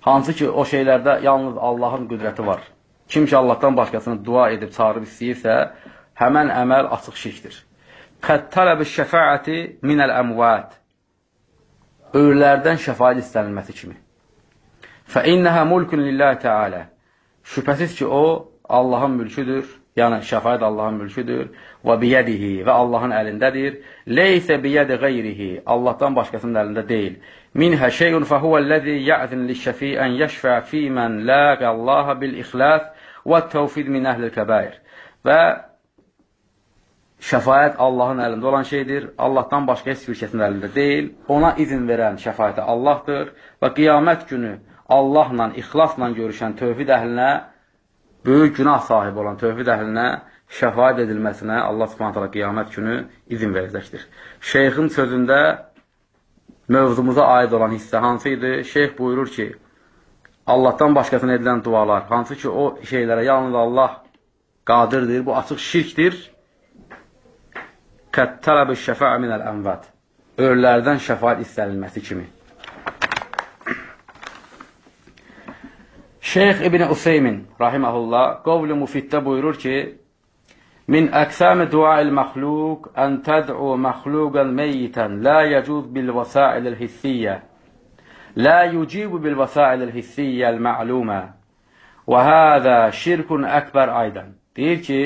hansı ki o şeylərdə yalnız Allahın qüdrəti var. Kim ki Allahdan başqasını dua edib çağırıb istəyirsə, həmən əməl açıq şirkdir. Qət tələb-i şəfəəti minəl əmvət ölülərdən şəfaət istənilməsi kimi. Fə innəhə mulkun lillahi tealə. Şübhəsiz ki, o, Allahın mülküdür, yəni şəfaət Allahın mülküdür və biyədihi və Allahın əlindədir. Leysə biyədi qeyrihi, Allahdan başqasının əlində deyil. Minhə şeyun fəhuvəl-ləzi yəzin li-şəfi ən yəşfə fi mən ləqə Allaha bil-ixlas və təvfid min əhlil kəbair. Və şəfayət Allahın əlində olan şeydir. Allahdan başqa heç bir kəsin əlində deyil. Ona izin verən şəfayətə Allahdır və qiyamət günü Allahla, ixlasla görüşən tövhid əhlinə, böyük günah sahibi olan tövhid əhlinə şəfayət edilməsinə Allah subhanət hala qiyamət günü izin verəcəkdir. Şeyxin sözündə mövzumuza aid olan hissə hansı idi? Şeyx buyurur ki, Allahdan başqasına edilən dualar, hansı ki o şeylərə yalnız Allah qadirdir, bu açıq şirkdir Kəttələbü şəfəə minəl ənvad. Ölülərdən şəfaət istənilməsi kimi. Şeyx İbn Useymin rahiməhullah qovlu mufiddə buyurur ki, Min əqsami duail məxluq ən təd'u məxluqan meyyitən la yəcuz bil vəsailil hissiyyə la yucibu bil vəsailil hissiyyəl ma'lumə və həzə şirkun əkbər aydan. Deyir ki,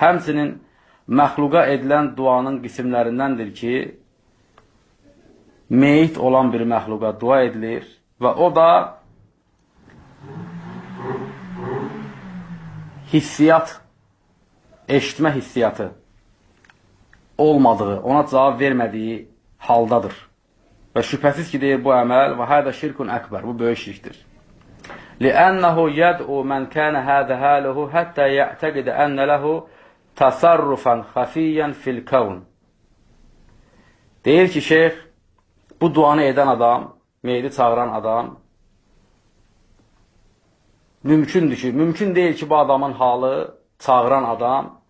həmsinin məxluqa edilən duanın qismlərindəndir ki, meyit olan bir məxluqa dua edilir və o da hissiyat, eşitmə hissiyatı olmadığı, ona cavab vermədiyi haldadır. Və şübhəsiz ki, deyir bu əməl və hədə şirkun əkbər, bu böyük şirkdir. لأنه يدعو من كان هذا حاله حتى يعتقد أن له tasarrufan xafiyyən fil kavn. Deyir ki, şeyx, bu duanı edən adam, meyli çağıran adam, mümkündür ki, mümkün deyil ki, bu adamın halı, çağıran adam,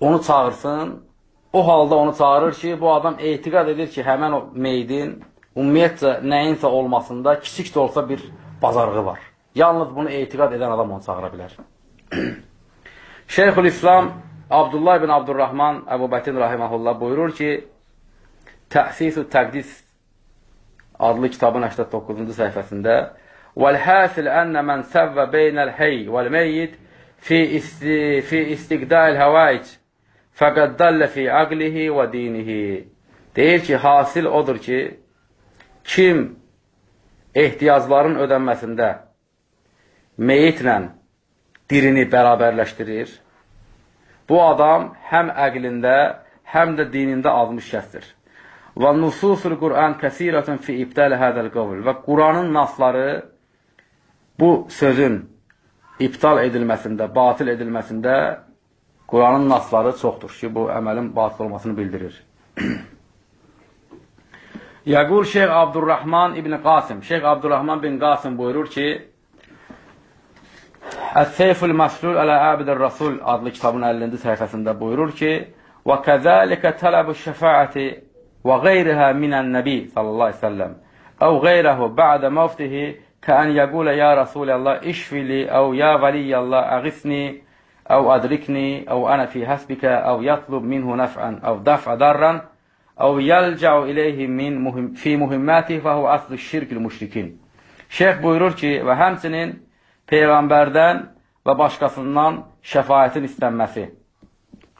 onu çağırsın, o halda onu çağırır ki, bu adam etiqat edir ki, həmən o meydin, ümumiyyətcə, nəyinsə olmasında kiçik də olsa bir bazarğı var. Yalnız bunu etiqat edən adam onu çağıra bilər. Şeyxül İslam Abdullah ibn Abdurrahman Əbu Bətin Rahiməhullah buyurur ki, Təhsis-ü Təqdis adlı kitabın 89-cu səhifəsində وَالْحَاسِلْ أَنَّ مَنْ سَوَّ بَيْنَ الْحَيِّ وَالْمَيِّتِ في في استقداء الهavaic fəqəd dallə fi aqlihi və dinihi. Deyir ki, hasil odur ki, kim ehtiyacların ödənməsində meyitlə dirini bərabərləşdirir, bu adam həm əqlində, həm də dinində azmış kəsdir. Və nususul Qur'an kəsirətun fi ibtəli hədəl qavl. Və Quranın nasları bu sözün iptal edilməsində, batil edilməsində Quranın nasları çoxdur ki, bu əməlin batil olmasını bildirir. Yəqul Şeyx Abdurrahman ibn Qasim, Şeyx Abdurrahman bin Qasim buyurur ki, Əs-Seyful Məslul Ələ Əbidər Rasul adlı kitabın 50-ci səhifəsində buyurur ki, və kəzəlikə tələbu şəfaəti və qeyrihə minən nəbi sallallahu aleyhi ve sellem əv qeyrəhu bə'də məftihi كأن يقول يا رسول الله اشفي لي أو يا ولي الله أغثني أو أدركني أو أنا في حسبك أو يطلب منه نفعا أو دفع ضرا أو يلجأ إليه من مهم في مهماته فهو أصل müşrikin. Şeyh buyurur ki, və həmçinin Peyğəmbərdən və başqasından şəfayətin istənməsi.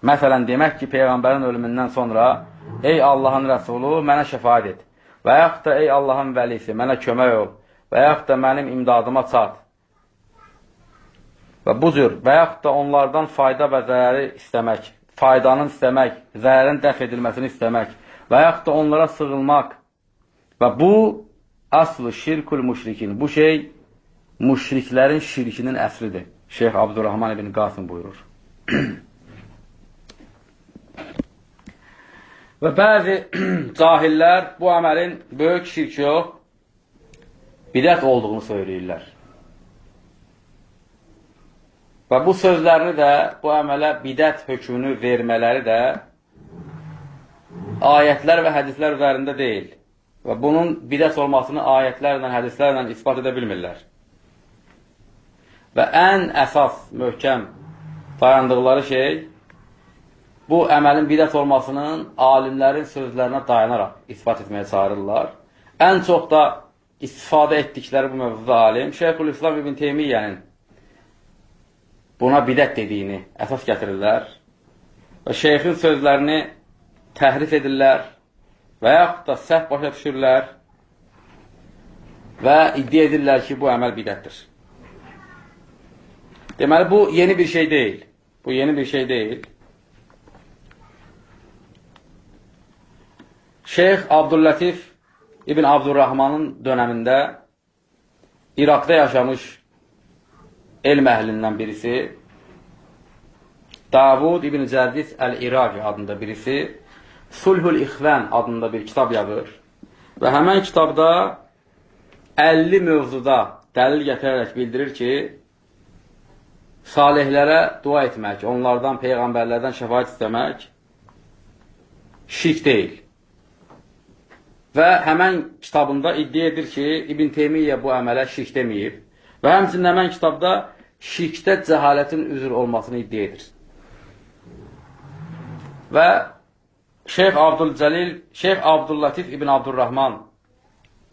Məsələn, demək ki, Peyğəmbərin ölümündən sonra, ey Allahın rəsulu, mənə şəfayət et. Və yaxud da, ey Allahın vəlisi, mənə kömək ol və yaxud da mənim imdadıma çat. Və bu cür, və yaxud da onlardan fayda və zərəri istəmək, faydanın istəmək, zərərin dəf edilməsini istəmək və yaxud da onlara sığılmaq. Və bu, aslı şirkul müşrikin. Bu şey, müşriklərin şirkinin əsridir. Şeyx Abdurrahman ibn Qasım buyurur. və bəzi cahillər bu əməlin böyük şirk yox, bidət olduğunu söyləyirlər. Və bu sözlərini də, bu əmələ bidət hökmünü vermələri də ayətlər və hədislər üzərində deyil. Və bunun bidət olmasını ayətlərlə, hədislərlə ispat edə bilmirlər. Və ən əsas, möhkəm dayandıqları şey, bu əməlin bidət olmasının alimlərin sözlərinə dayanaraq ispat etməyə çağırırlar. Ən çox da istifadə etdikləri bu mövzuda alim Şeyxül İslam İbn Teymiyyənin buna bidət dediyini əsas gətirirlər və şeyxin sözlərini təhrif edirlər və yaxud da səhv başa düşürlər və iddia edirlər ki, bu əməl bidətdir. Deməli, bu yeni bir şey deyil. Bu yeni bir şey deyil. Şeyx Abdüllətif İbn Abdurrahmanın dönəmində İraqda yaşamış elm əhlindən birisi, Davud İbn Cədis Əl-İraqi adında birisi, Sulhul İxvən adında bir kitab yazır və həmən kitabda 50 mövzuda dəlil gətirərək bildirir ki, salihlərə dua etmək, onlardan, peyğəmbərlərdən şəfayət istəmək şirk deyil. Və həmən kitabında iddia edir ki, İbn Teymiyyə bu əmələ şirk deməyib. Və həmçinin həmən kitabda şirkdə cəhalətin üzr olmasını iddia edir. Və Şeyx Abdülcəlil, Şeyx Abdüllatif İbn Abdurrahman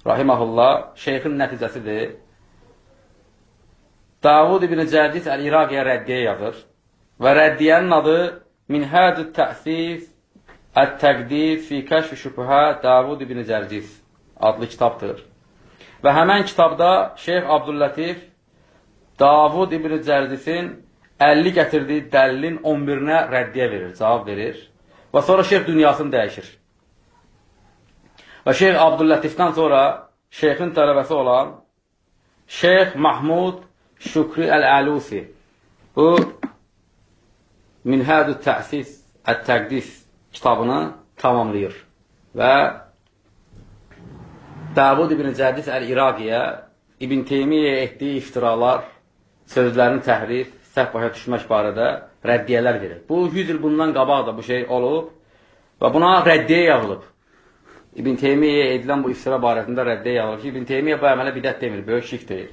rahiməhullah şeyxin nəticəsidir. Davud ibn Cədid Əl-İraqiyə rəddiyə yazır və rəddiyənin adı Minhəcü Tə'sif Ət-Təqdif fi Kəşf Şübhə Davud ibn Cərciz adlı kitabdır. Və həmən kitabda Şeyx Abdüllətif Davud ibn Cərcisin 50 gətirdiyi dəlilin 11-nə rəddiyə verir, cavab verir. Və sonra şeyx dünyasını dəyişir. Və şeyx Abdüllətifdən sonra şeyxin tələbəsi olan şeyx Mahmud Şükri Əl-Əlusi bu Minhədü Təsis Ət-Təqdis kitabını tamamlayır və Davud ibn Cədis Əl-İraqiyə İbn Teymiyyə etdiyi iftiralar, sözlərin təhrif, səhv başa düşmək barədə rəddiyələr verir. Bu 100 il bundan qabaq da bu şey olub və buna rəddiyə yazılıb. İbn Teymiyyə edilən bu iftira barəsində rəddiyə yazılıb ki, İbn Teymiyyə bu əmələ bidət demir, böyük şirk deyir.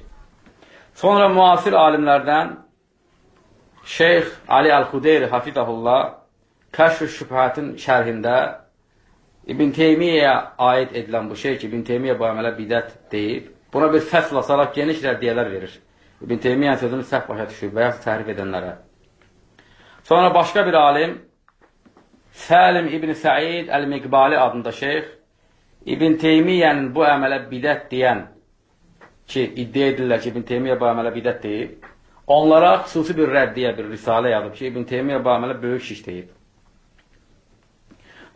Sonra müasir alimlərdən Şeyx Ali Əl-Xudeyri Hafidəhullah Kəşf-ü Şübhətin şərhində İbn Teymiyyə aid edilən bu şey ki, İbn Teymiyyə bu əmələ bidət deyib, buna bir fəsl asaraq geniş rəddiyələr verir. İbn Teymiyyən sözünü səhv başa düşür yaxud təhrif edənlərə. Sonra başqa bir alim Səlim İbn Səid Əl-Miqbali adında şeyx İbn Teymiyyənin bu əmələ bidət deyən ki, iddia edirlər ki, İbn Teymiyyə bu əmələ bidət deyib, onlara xüsusi bir rəddiyə, bir risalə yazıb ki, İbn Teymiyyə bu əmələ böyük şiş deyib.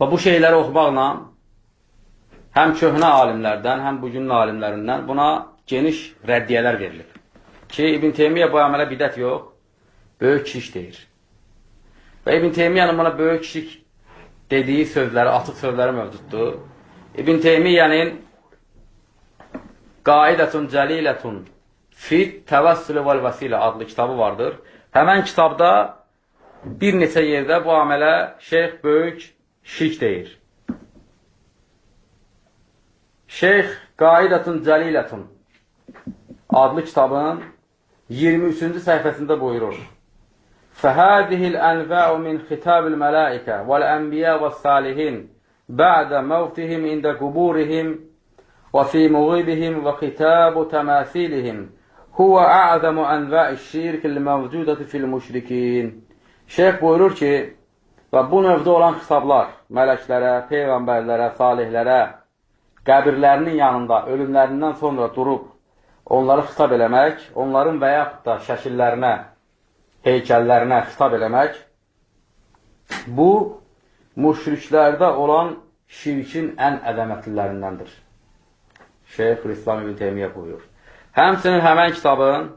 Və bu şeyləri oxumaqla həm köhnə alimlərdən, həm bugünün alimlərindən buna geniş rəddiyələr verilib ki, İbn Teymiyyə bu əmələ bidət yox, böyük kişik deyir. Və İbn Teymiyyənin buna böyük kişik dediyi sözləri, açıq sözləri mövcuddur. İbn Teymiyyənin Qaidətun Cəlilətun Fit Təvəssülü vəl Vəsilə adlı kitabı vardır. Həmən kitabda bir neçə yerdə bu amələ şeyx böyük şirk deyir. Şeyx Qaidətun Cəlilətun adlı kitabın 23-cü səhifəsində buyurur. فَهَذِهِ الْأَنْفَعُ مِنْ خِتَابِ الْمَلَائِكَةِ وَالْأَنْبِيَاءِ وَالصَّالِحِينَ بَعْدَ مَوْتِهِمْ عِنْدَ قُبُورِهِمْ وَفِي مُغِيبِهِمْ وَخِتَابُ تَمَاثِيلِهِمْ هُوَ أَعْظَمُ أَنْوَاءِ الشِّرْكِ الْمَوْجُودَةِ فِي الْمُشْرِكِينَ Şeyh buyurur ki, və bu növdə olan kitablar mələklərə, peyğəmbərlərə, salihlərə, qəbirlərinin yanında ölümlərindən sonra durub onları xitab eləmək, onların və yaxud da şəkillərinə, heykəllərinə xitab eləmək, bu, müşriklərdə olan şirkin ən əzəmətlilərindəndir. Şeyh Hristiyan İbn Teymiyyə buyur. Həmsinin həmən kitabın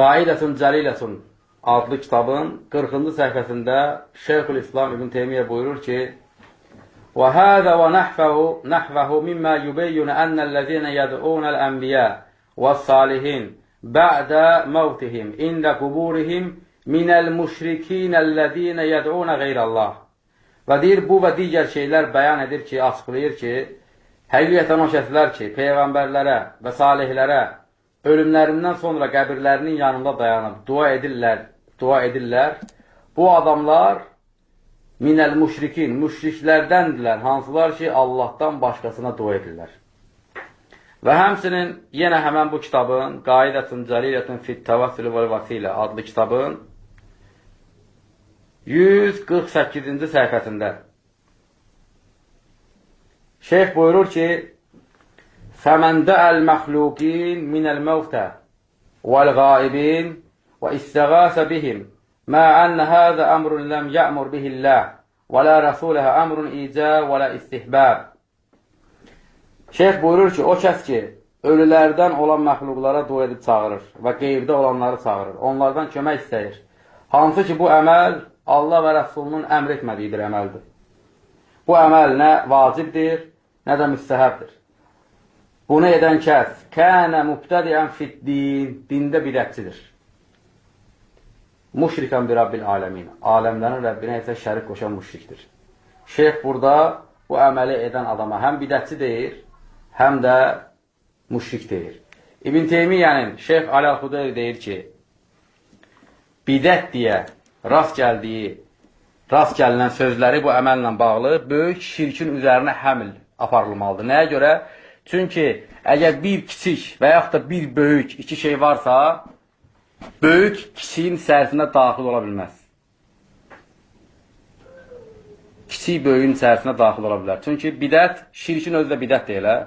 Qaidətun Cəlilətun adlı kitabın 40-cı səhifəsində Şeyhül İslam İbn Teymiyyə buyurur ki, وهذا ونحفه نحفه مما يبين أن الذين يدعون الأنبياء والصالحين بعد موتهم عند قبورهم من المشرikين الذين يدعون غير Allah. Və deyir, bu və digər şeylər bəyan edir ki, açıqlayır ki, həqiqətən o kəslər ki, peyğəmbərlərə və salihlərə ölümlərindən sonra qəbirlərinin yanında dayanıb dua edirlər, dua edirlər. Bu adamlar minəl müşrikin, müşriklərdəndirlər, hansılar ki, Allahdan başqasına dua edirlər. Və həmsinin yenə həmən bu kitabın, Qaidətun Cəlilətun fit təvəssülü və vəsilə adlı kitabın 148-ci səhifətində Şeyx buyurur ki, Fəməndə əl-məxluqin minəl-məvtə vəl-qaibin və istəğəsə bihim mə ənə həzə əmrun ləm yəmur bihilləh və lə rəsuləhə əmrun icəv və lə istihbəb. Şeyx buyurur ki, o kəs ki, ölülərdən olan məxluqlara dua edib çağırır və qeybdə olanları çağırır, onlardan kömək istəyir. Hansı ki, bu əməl Allah və Rəsulunun əmr etmədiyi bir əməldir. Bu əməl nə vacibdir, nə də müstəhəbdir. Bunu edən kəs, kənə mübtədiən fit din, dində bidətçidir. Müşrikən bir Rabbil aləmin. Aləmlərin Rəbbinə isə şərik qoşan müşrikdir. Şeyx burada bu əməli edən adama həm bidətçi deyir, həm də müşrik deyir. İbn Teymiyyənin Şeyx Ali Al-Xudayr deyir ki, bidət deyə rast gəldiyi, rast gəlinən sözləri bu əməllə bağlı böyük şirkin üzərinə həmil aparılmalıdır. Nəyə görə? Çünki əgər bir kiçik və yaxud da bir böyük iki şey varsa, böyük kiçiyin sərsinə daxil ola bilməz. Kiçik böyüyün sərsinə daxil ola bilər. Çünki bidət, şirkin özü də bidət deyil, hə?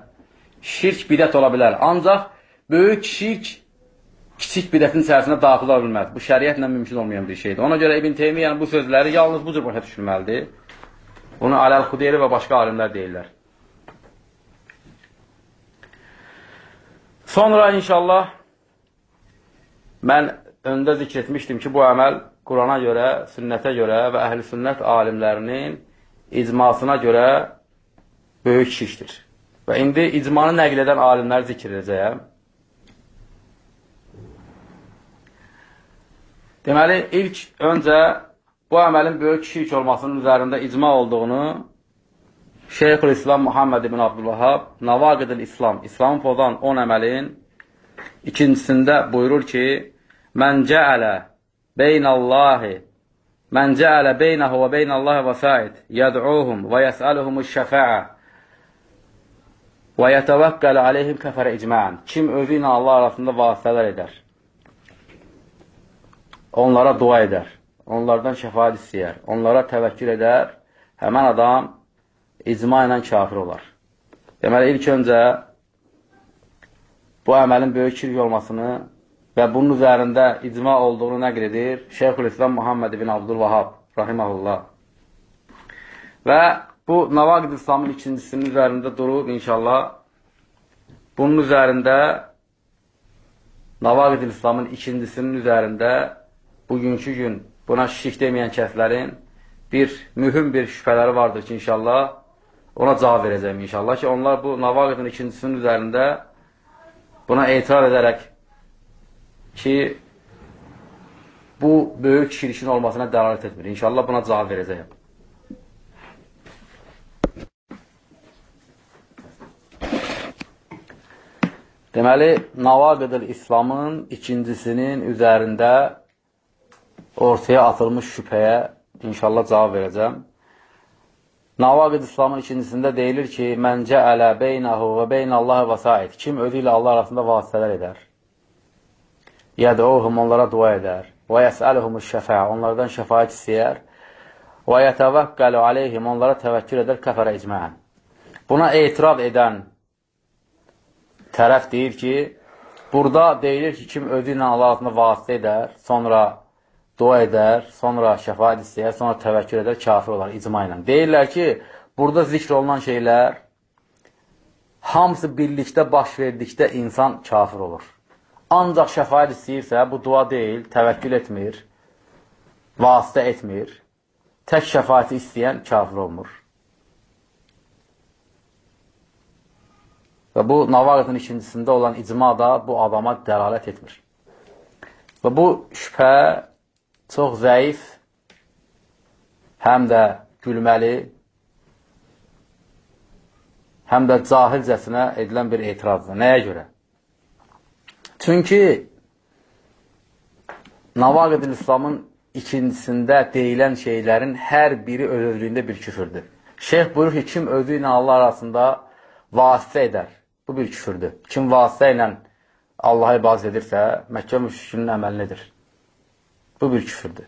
Şirk bidət ola bilər. Ancaq böyük şirk kiçik bidətin içərisinə daxil ola bilməz. Bu şəriətlə mümkün olmayan bir şeydir. Ona görə İbn Teymiyyanın bu sözləri yalnız bu cür başa düşülməlidir. Bunu Aləl-Xudeyri və başqa alimlər deyirlər. Sonra inşallah mən öndə zikr etmişdim ki, bu əməl Qurana görə, sünnətə görə və əhl-i sünnət alimlərinin icmasına görə böyük şirkdir. Və indi icmanı nəql edən alimləri zikr edəcəyəm. Deməli, ilk öncə bu əməlin böyük şirk olmasının üzərində icma olduğunu Şeyxül İslam Muhammed ibn Abdülvahab Navaqidil İslam, İslamı pozan 10 əməlin ikincisində buyurur ki, Mən cəələ beynallahi Mən cəələ beynəhu və beynallahi vəsait yəd'uhum və yəsəluhumu şəfəə və yətəvəkkələ aleyhim kəfərə icmən. Kim özü ilə Allah arasında vasitələr edər, onlara dua edər, onlardan şəfaat istəyər, onlara təvəkkül edər, həmən adam icma ilə kafir olar. Deməli, ilk öncə bu əməlin böyük kirk olmasını və bunun üzərində icma olduğunu nəql edir Şeyxül İslam Muhammed ibn Abdülvahab, rahiməhullah. Və bu Navaqid İslamın ikincisinin üzərində durub inşallah. Bunun üzərində Navaqid İslamın ikincisinin üzərində bugünkü gün buna şirk deməyən kəslərin bir mühüm bir şübhələri vardır ki, inşallah ona cavab verəcəm inşallah ki, onlar bu Navaqidin ikincisinin üzərində buna etiraz edərək ki, bu böyük şirkin olmasına dəlalət etmir. İnşallah buna cavab verəcəyəm. Deməli, Navaqidil İslamın ikincisinin üzərində ortaya atılmış şübhəyə inşallah cavab verəcəm. Navaqid İslamın ikincisində deyilir ki, Mən cəələ beynəhu və beynəllahi vəsait. Kim özü ilə Allah arasında vasitələr edər? Yədəuhum onlara dua edər. Və yəsəluhumu şəfə. Onlardan şəfaət istəyər. Və yətəvəqqəlu aleyhim. Onlara təvəkkül edər kəfərə icmən. Buna etiraf edən tərəf deyir ki, burada deyilir ki, kim özü ilə Allah arasında vasitə edər, sonra dua edər, sonra şəfaət istəyər, sonra təvəkkül edər, kafir olar icma ilə. Deyirlər ki, burada zikr olunan şeylər hamısı birlikdə baş verdikdə insan kafir olur. Ancaq şəfaət istəyirsə, bu dua deyil, təvəkkül etmir, vasitə etmir, tək şəfaəti istəyən kafir olmur. Və bu Navaqətin ikincisində olan icma da bu adama dəlalət etmir. Və bu şübhə çox zəif, həm də gülməli, həm də cahilcəsinə edilən bir etirazdır. Nəyə görə? Çünki Navaqid-ül İslamın ikincisində deyilən şeylərin hər biri öz-özlüyündə bir küfürdür. Şeyx buyurur ki, kim özü ilə Allah arasında vasitə edər. Bu bir küfürdür. Kim vasitə ilə Allah'a ibadət edirsə, Məkkə müşrikinin əməlidir. Bu bir küfürdür.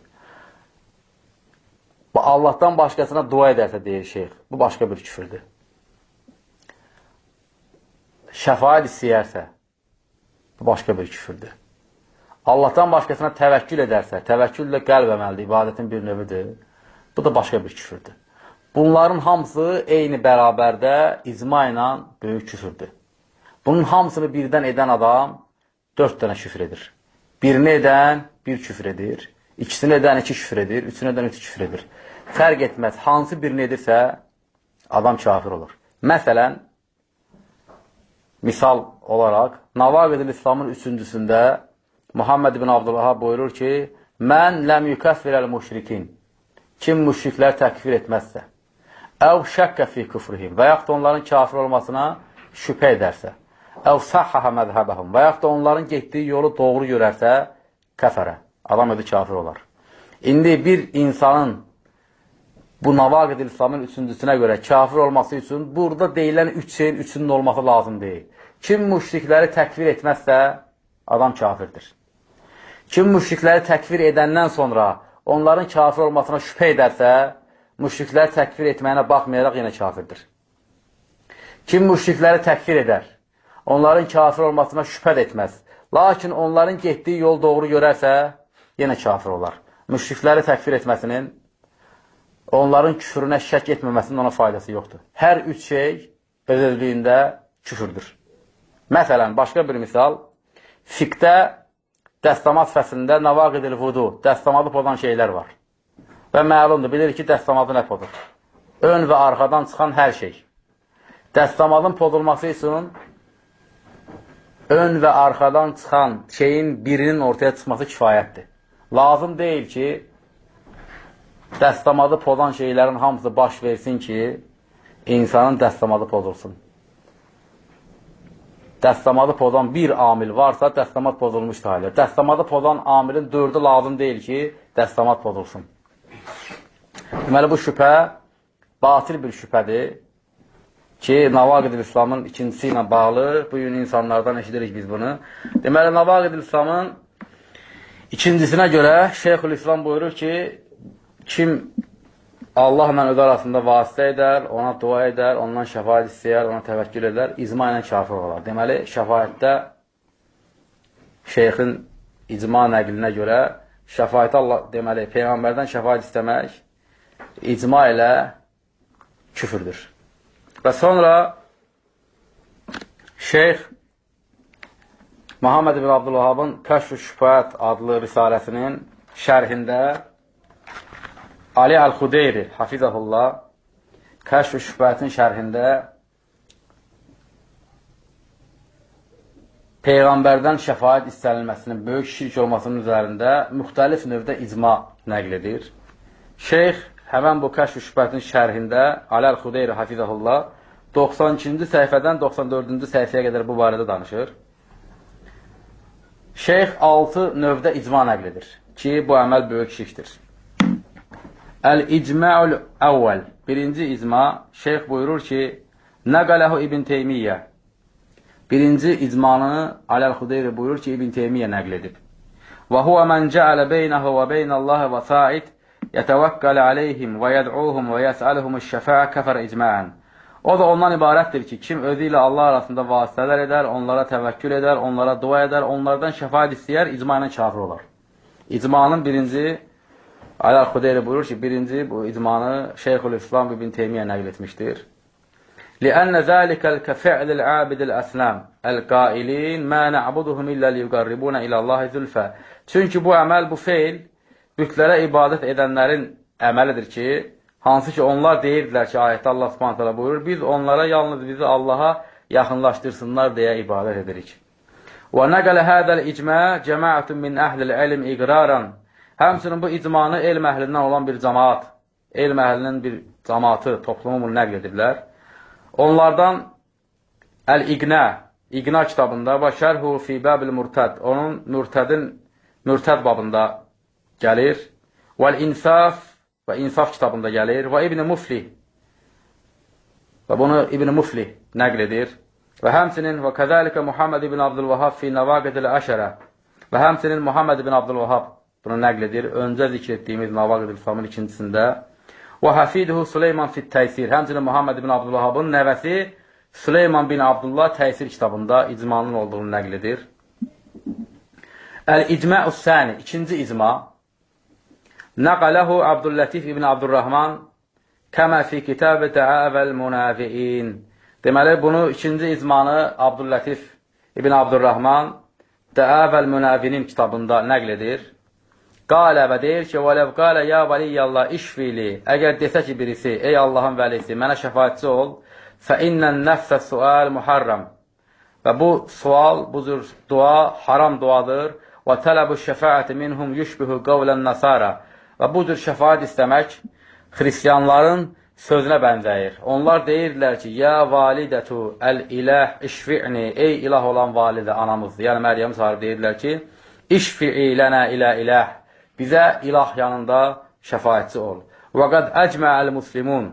Allahdan başqasına dua edərsə deyir şeyx. Bu başqa bir küfürdür. Şəfaət istəyərsə, bu başqa bir küfürdür. Allahdan başqasına təvəkkül edərsə, təvəkkül də qəlb əməldir, ibadətin bir növüdür. Bu da başqa bir küfürdür. Bunların hamısı eyni bərabərdə icma ilə böyük küfürdür. Bunun hamısını birdən edən adam dörd dənə küfür edir. Birini edən bir küfr edir, ikisini edən iki küfr edir, üçünü edən üç küfr edir. Fərq etməz, hansı birini edirsə, adam kafir olur. Məsələn, misal olaraq, Navaqidil İslamın üçüncüsündə Muhammed ibn Abdülvahab buyurur ki, Mən ləm yükəffirəl müşrikin. Kim müşriklər təkfir etməzsə, əv şəkkə fi küfrihim və yaxud onların kafir olmasına şübhə edərsə, əv səhhəhə məzhəbəhum və yaxud onların getdiyi yolu doğru görərsə, kəfərə, adam ödü kafir olar. İndi bir insanın bu Navaqid İslamın üçüncüsünə görə kafir olması üçün burada deyilən üç şeyin üçünün olması lazım deyil. Kim müşrikləri təkvir etməzsə, adam kafirdir. Kim müşrikləri təkvir edəndən sonra onların kafir olmasına şübhə edərsə, müşrikləri təkvir etməyinə baxmayaraq yenə kafirdir. Kim müşrikləri təkfir edər, onların kafir olmasına şübhə etməz. Lakin onların getdiyi yol doğru görərsə, yenə kafir olar. Müşrikləri təkfir etməsinin, onların küfrünə şək etməməsinin ona faydası yoxdur. Hər üç şey öz-özlüyündə küfürdür. Məsələn, başqa bir misal, fiqdə dəstəmaz fəslində navaqidil vudu, dəstəmadı pozan şeylər var. Və məlumdur, bilir ki, dəstəmadı nə pozur? Ön və arxadan çıxan hər şey. Dəstəmalın pozulması üçün ön və arxadan çıxan şeyin birinin ortaya çıxması kifayətdir. Lazım deyil ki, dəstəmadı pozan şeylərin hamısı baş versin ki, insanın dəstəmadı pozulsun. Dəstəmadı pozan bir amil varsa, dəstəmad pozulmuş halir. Dəstəmadı pozan amilin dördü lazım deyil ki, dəstəmad pozulsun. Deməli, bu şübhə batil bir şübhədir ki, Navaqid-ül İslamın ikincisi ilə bağlı, bu gün insanlardan eşidirik biz bunu. Deməli, Navaqid-ül İslamın ikincisinə görə Şeyxül İslam buyurur ki, kim Allahla öz arasında vasitə edər, ona dua edər, ondan şəfayət istəyər, ona təvəkkül edər, icma ilə kafir olar. Deməli, şəfayətdə şeyxin icma nəqlinə görə şəfayət Allah, deməli, Peyğəmbərdən şəfayət istəmək icma ilə küfürdür. Və sonra Şeyx Muhammed ibn Abdülvahabın Kəşf-ü Şübhət adlı risaləsinin şərhində Ali Əl-Xudeyri, hafizəhullah, Kəşf-ü Şübhətin şərhində Peyğəmbərdən şəfayət istənilməsinin böyük şirk olmasının üzərində müxtəlif növdə icma nəql edir. Şeyx həmən bu Kəşf-ü Şübhətin şərhində Aləl Xudeyri Hafizəhullah 92-ci səhifədən 94-cü səhifəyə qədər bu barədə danışır. Şeyx 6 növdə icma nəql edir ki, bu əməl böyük şirkdir. Əl-icmə'ul əvvəl Birinci icma, şeyx buyurur ki, Nəqələhu İbn Teymiyyə Birinci icmanı Aləl Xudeyri buyurur ki, İbn Teymiyyə nəql edib. Və huvə mən cəalə beynəhu və beynəllahi və said yətəvəkkələ aleyhim və yəd'uhum və yəsəluhumu şəfəə kəfər icmən. O da ondan ibarətdir ki, kim özü ilə Allah arasında vasitələr edər, onlara təvəkkül edər, onlara dua edər, onlardan şəfayət istəyər, icma ilə kafir olar. İcmanın birinci, Ayar Xudeyri buyurur ki, birinci bu icmanı Şeyxül İslam ibn Teymiyyə nəql etmişdir. لأن ذلك كفعل العابد الأسلام القائلين ما نعبدهم إلا ليقربون إلى الله زلفى. Çünki bu əməl, bu feil bütlərə ibadət edənlərin əməlidir ki, hansı ki, onlar deyirdilər ki, ayətdə Allah subhanətələ buyurur, biz onlara yalnız bizi Allaha yaxınlaşdırsınlar deyə ibadət edirik. Və nəqələ hədəl icmə cəmaətun min əhlil ilm iqraran. Həmçinin bu icmanı elm əhlindən olan bir cəmaat, elm əhlinin bir cəmaatı, toplumu bunu nəql ediblər. Onlardan Əl-İqnə, İqna kitabında və Şərhu fi Bəbil Mürtəd, onun mürtədin mürtəd babında gəlir. Vəl-İnsaf və İnsaf kitabında gəlir. Və İbn-i Mufli və bunu İbn-i Mufli nəql edir. Və həmçinin və kəzəlikə Muhammed ibn Abdülvahab fi Navaqidil Əşərə və həmçinin Muhammed ibn Abdülvahab bunu nəql edir. Öncə zikr etdiyimiz Navaqidil Famil ikincisində. Və həfiduhu Süleyman fit Təysir. Həmçinin Muhammed ibn Abdülvahabın nəvəsi Süleyman bin Abdullah Təysir kitabında icmanın olduğunu nəql edir. Əl-İcmə-us Səni, ikinci icma. Nəqələhu Abdüllətif ibn Abdurrahman kəmə fi kitab təəvəl münafiin. Deməli, bunu ikinci icmanı Abdüllətif ibn Abdurrahman təəvəl münafinin kitabında nəql edir. Qalə və deyir ki, vələv qalə ya valiyyallah işfili, əgər desə ki birisi, ey Allahın vəlisi, mənə şəfayətçi ol, fə innən nəfsə sual muharram. Və bu sual, bu cür dua haram duadır. Və tələbu şəfaəti minhum yüşbühü qavlən nasara. Və bu cür şəfaət istəmək xristiyanların sözünə bənzəyir. Onlar deyirdilər ki, Ya validətu əl-iləh işfi'ni, ey ilah olan validə anamızdır. Yəni, Məryəm sahib deyirdilər ki, işfi'i lənə ilə iləh, bizə ilah yanında şəfayətçi ol. Və qad əcməəl muslimun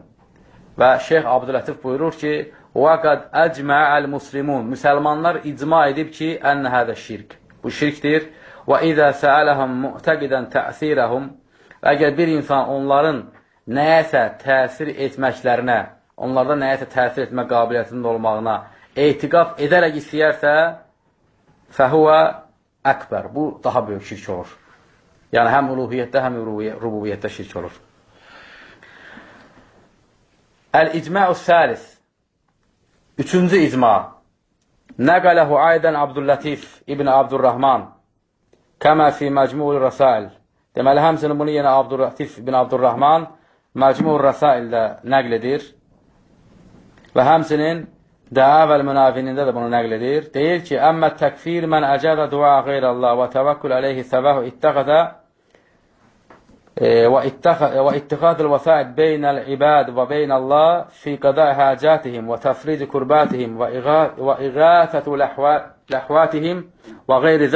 və Şeyx Abdülətif buyurur ki, və qad əcməəl muslimun, müsəlmanlar icma edib ki, ənə hədə şirk. Bu şirkdir. Və izə səələhəm mu'təqidən təsirəhum, əgər bir insan onların nəyəsə təsir etməklərinə, onlarda nəyəsə təsir etmə qabiliyyətinin olmağına etiqat edərək istəyərsə, fəhuvə əkbər. Bu, daha böyük şirk olur. Yəni, həm uluhiyyətdə, həm rububiyyətdə şirk olur. Əl-icma'u səlis Üçüncü icma Nəqələhu aydən Abdüllətif İbn Abdurrahman Kəmə fi məcmu'l rəsail Deməli, həmsinin bunu yenə Abdüllətif İbn Abdurrahman Məcmur Rəsaildə nəql edir və həmsinin Dəəvəl münafinində də bunu nəql edir. Deyir ki, əmmə təkfir mən əcədə dua qeyrəllah və təvəkkül əleyhi səbəhu ittəqədə və ittixadil vəsaid beynəl ibad və beynəllah fi qədə həcətihim və təfrici kurbatihim və iğathətu ləhvatihim və qeyri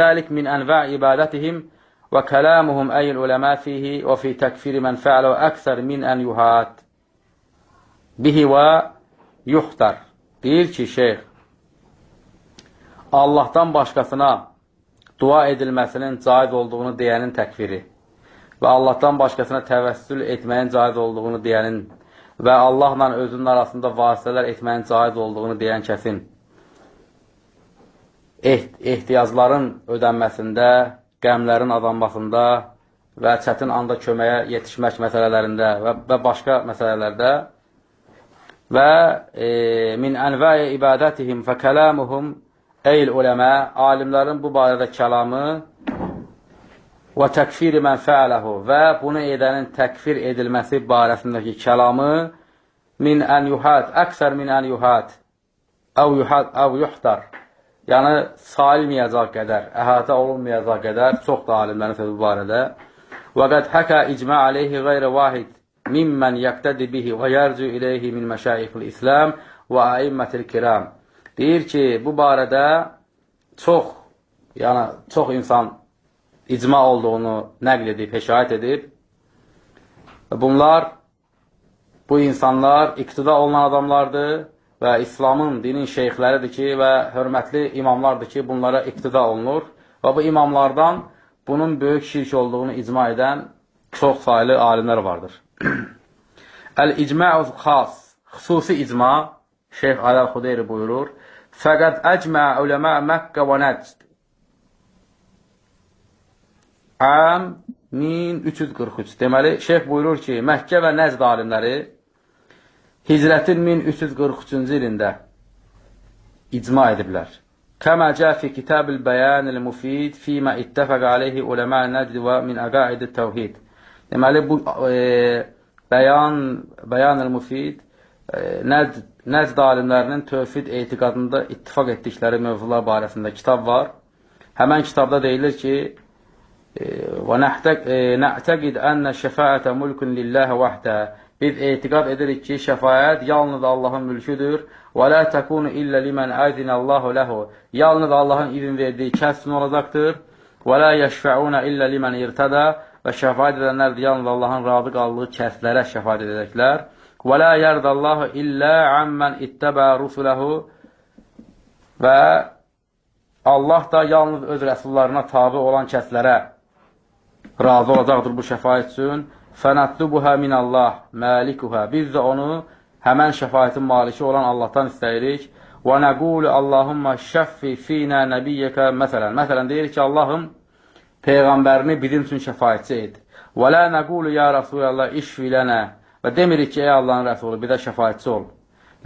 uləmə fihi və fi təkfiri mən fəalə və əksər min ən yuhat bihi və yuxtar. Deyir ki, şeyx, Allahdan başqasına dua edilməsinin caiz olduğunu deyənin təkfiri və Allahdan başqasına təvəssül etməyin caiz olduğunu deyənin və Allahla özünün arasında vasitələr etməyin caiz olduğunu deyən kəsin ehtiyacların ödənməsində qəmlərin adanmasında və çətin anda köməyə yetişmək məsələlərində və, və başqa məsələlərdə. Və e, min ənvəyə ibadətihim fə kələmuhum eyl uləmə alimlərin bu barədə kəlamı və təkfiri mən fəaləhu və bunu edənin təkfir edilməsi barəsindəki kəlamı min ən yuhad, əksər min ən yuhad əv yuhad, əv yuhdar yəni sayılmayacaq qədər, əhatə olunmayacaq qədər çox da alimlərin sözü barədə. Və qəd həkə icmə aleyhi qeyrə vahid mimmən yəqtədi bihi və yərcü ileyhi min məşayixil İslam və əimmətil kiram. Deyir ki, bu barədə çox, yəni çox insan icma olduğunu nəql edib, heşayət edib. Bunlar, bu insanlar iqtida olunan adamlardır və İslamın, dinin şeyxləridir ki, və hörmətli imamlardır ki, bunlara iqtida olunur və bu imamlardan bunun böyük şirk olduğunu icma edən çox sayılı alimlər vardır. Əl-icma'u xas, xüsusi icma, Şeyx Aləl-Xudeyri buyurur, fəqəd əcmə uləmə Məkkə və Nəcd Əm 1343. Deməli, şeyx buyurur ki, Məkkə və Nəcd alimləri Hicrətin 1343-cü ilində icma ediblər. Kəmə cə fi kitab-ül bəyan-ül mufid fīmə ittəfəq aleyhi uləmə nəcd və min əqaid təvhid. Deməli, bu e, bəyan, bəyan-ül mufid e, nəcd, nəcd alimlərinin tövhid etiqadında ittifaq etdikləri mövzular barəsində kitab var. Həmən kitabda deyilir ki, və nə'təqid ənə şəfəətə mulkun lilləhə vəhdə Biz etiqad edirik ki, şəfayət yalnız Allahın mülküdür. Və la takunu illə limən əzinəllahu ləhu. Yalnız Allahın izin verdiyi kəs üçün olacaqdır. Və la yəşfəuna illə limən irtədə. Və şəfayət edənlər yalnız Allahın razı qaldığı kəslərə şəfayət edəcəklər. Və la yərdəllahu illə əmmən ittəbə rusuləhu. Və Allah da yalnız öz rəsullarına tabi olan kəslərə razı olacaqdır bu şəfayət üçün. Fənətlubuhə minəllah, məlikuhə. Biz də onu həmən şəfayətin maliki olan Allahdan istəyirik. Və nəqulu Allahumma şəffi finə nəbiyyəkə məsələn. Məsələn, deyir ki, Allahım, Peyğəmbərini bizim üçün şəfayətçi et. Və lə nəqulu ya Rasulallah işfi lənə. Və demirik ki, ey Allahın Rəsulü, bizə şəfayətçi ol.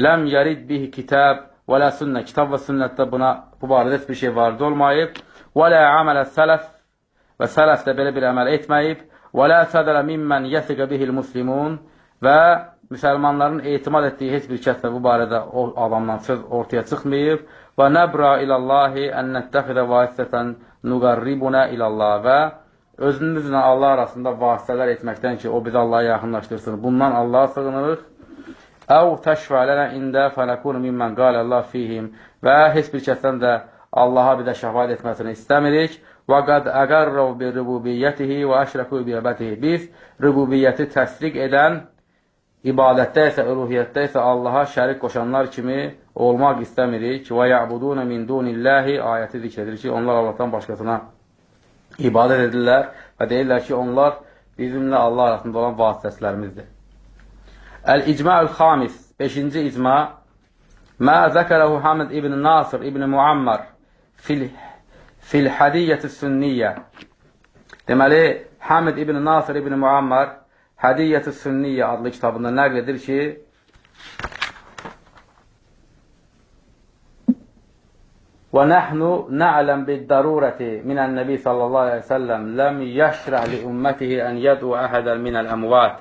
Ləm yərid bihi kitab və lə sünnə. Kitab və sünnətdə buna, bu barədə heç bir şey varid olmayıb. Və lə əmələ sələf və sələf də belə bir əməl etməyib. Və lə sədərə mimmən yəsiqə bihil muslimun və müsəlmanların etimad etdiyi heç bir kəsdə bu barədə o adamdan söz ortaya çıxmayıb və nəbra ilallahi ən nəttəxidə vasitətən nuqarribuna ilallah və özünüzlə Allah arasında vasitələr etməkdən ki, o bizi Allaha yaxınlaşdırsın. Bundan Allaha sığınırıq Əv təşfə lənə ində fənəkunu mimmən qalə Allah fihim və heç bir kəsdən də Allaha bir də şəfaət etməsini istəmirik. Və qad əqarrav bi rububiyyətihi və əşrəku bi əbətihi. Biz rububiyyəti təsdiq edən, ibadətdə isə, uluhiyyətdə isə Allaha şərik qoşanlar kimi olmaq istəmirik. Və ya'buduna min dunillahi ayəti zikr edir ki, onlar Allahdan başqasına ibadət edirlər və deyirlər ki, onlar bizimlə Allah arasında olan vasitəsilərimizdir. Əl-İcma'ül xamis, 5-ci icma, Mə zəkərəhu Hamid ibn Nasır ibn Muammar fil, fil hədiyyəti sünniyyə. Deməli, Hamid ibn Nasır ibn Muammar Hədiyyəti sünniyyə adlı kitabında nəql edir ki, ونحن نعلم بالضرورة من النبي صلى الله عليه وسلم لم يشرع لأمته أن يدعو أحدا من الأموات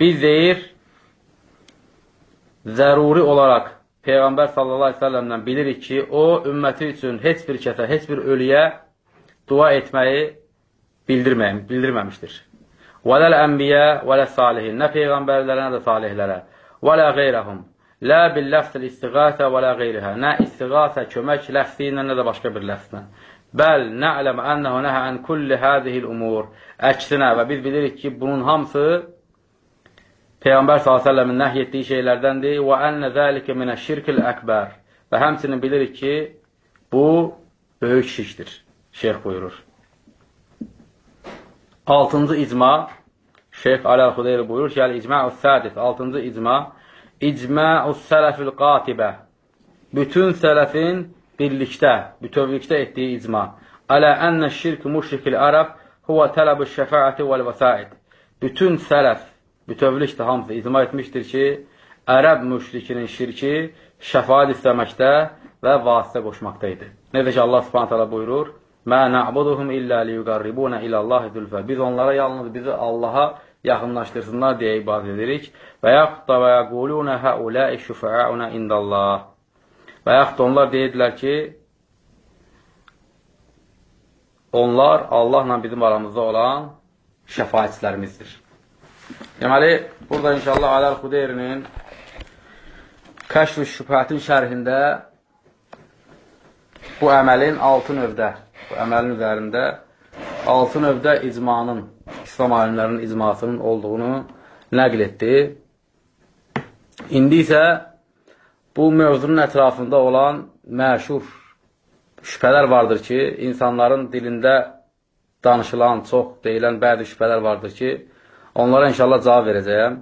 Biz deyir, zəruri olaraq Peyğəmbər sallallahu əleyhi və səlləmlə bilirik ki, o ümməti üçün heç bir kəsə, heç bir ölüyə dua etməyi bildirməyim, bildirməmişdir. Vələl ənbiyə vələ salihin, nə peyğəmbərlərə, nə də salihlərə. Vələ qeyrəhum, lə bil ləfsil istiqatə vələ qeyrihə, nə istiqatə, kömək ləfsi ilə, nə də başqa bir ləfslə. Bəl nə'ləm ənəhu nəhə ən kulli hədihil umur, əksinə və biz bilirik ki, bunun hamısı Peyğəmbər s.ə.v-in nəhy etdiyi şeylərdəndir. Və ənə zəlikə minə şirkil əkbər. Və həmçinin bilirik ki, bu böyük şirkdir. Şeyx buyurur. Altıncı icma, Şeyx Aləl-Xudeyri buyurur ki, əl-icma-ı sədif, altıncı icma, İcma'us sələfil qatibə. Bütün sələfin birlikdə, bütövlükdə etdiyi icma. Alə ənnə şirk müşrikil ərəb huvə tələbü şəfəəti vəl vəsaid. Bütün sələf, bütövlükdə hamısı icma etmişdir ki, ərəb müşrikinin şirki şəfaat istəməkdə və vasitə qoşmaqda idi. Necə ki, Allah subhanət hələ buyurur, Mə nə'buduhum illə liyuqarribunə iləllahi zülfə. Biz onlara yalnız bizi Allaha yaxınlaşdırsınlar deyə ibadət edirik. Və yaxud da və yəqulunə həuləi şüfəəunə indallah. Və yaxud da onlar deyirdilər ki, onlar Allahla bizim aramızda olan şəfayətçilərimizdir. Deməli, burada inşallah Aləl Xudeyrinin Kəşf-ü Şübhətin şərhində bu əməlin altı növdə, bu əməlin üzərində altı növdə icmanın İslam alimlərinin icmasının olduğunu nəql etdi. İndi isə bu mövzunun ətrafında olan məşhur şübhələr vardır ki, insanların dilində danışılan, çox deyilən bəzi şübhələr vardır ki, onlara inşallah cavab verəcəyəm.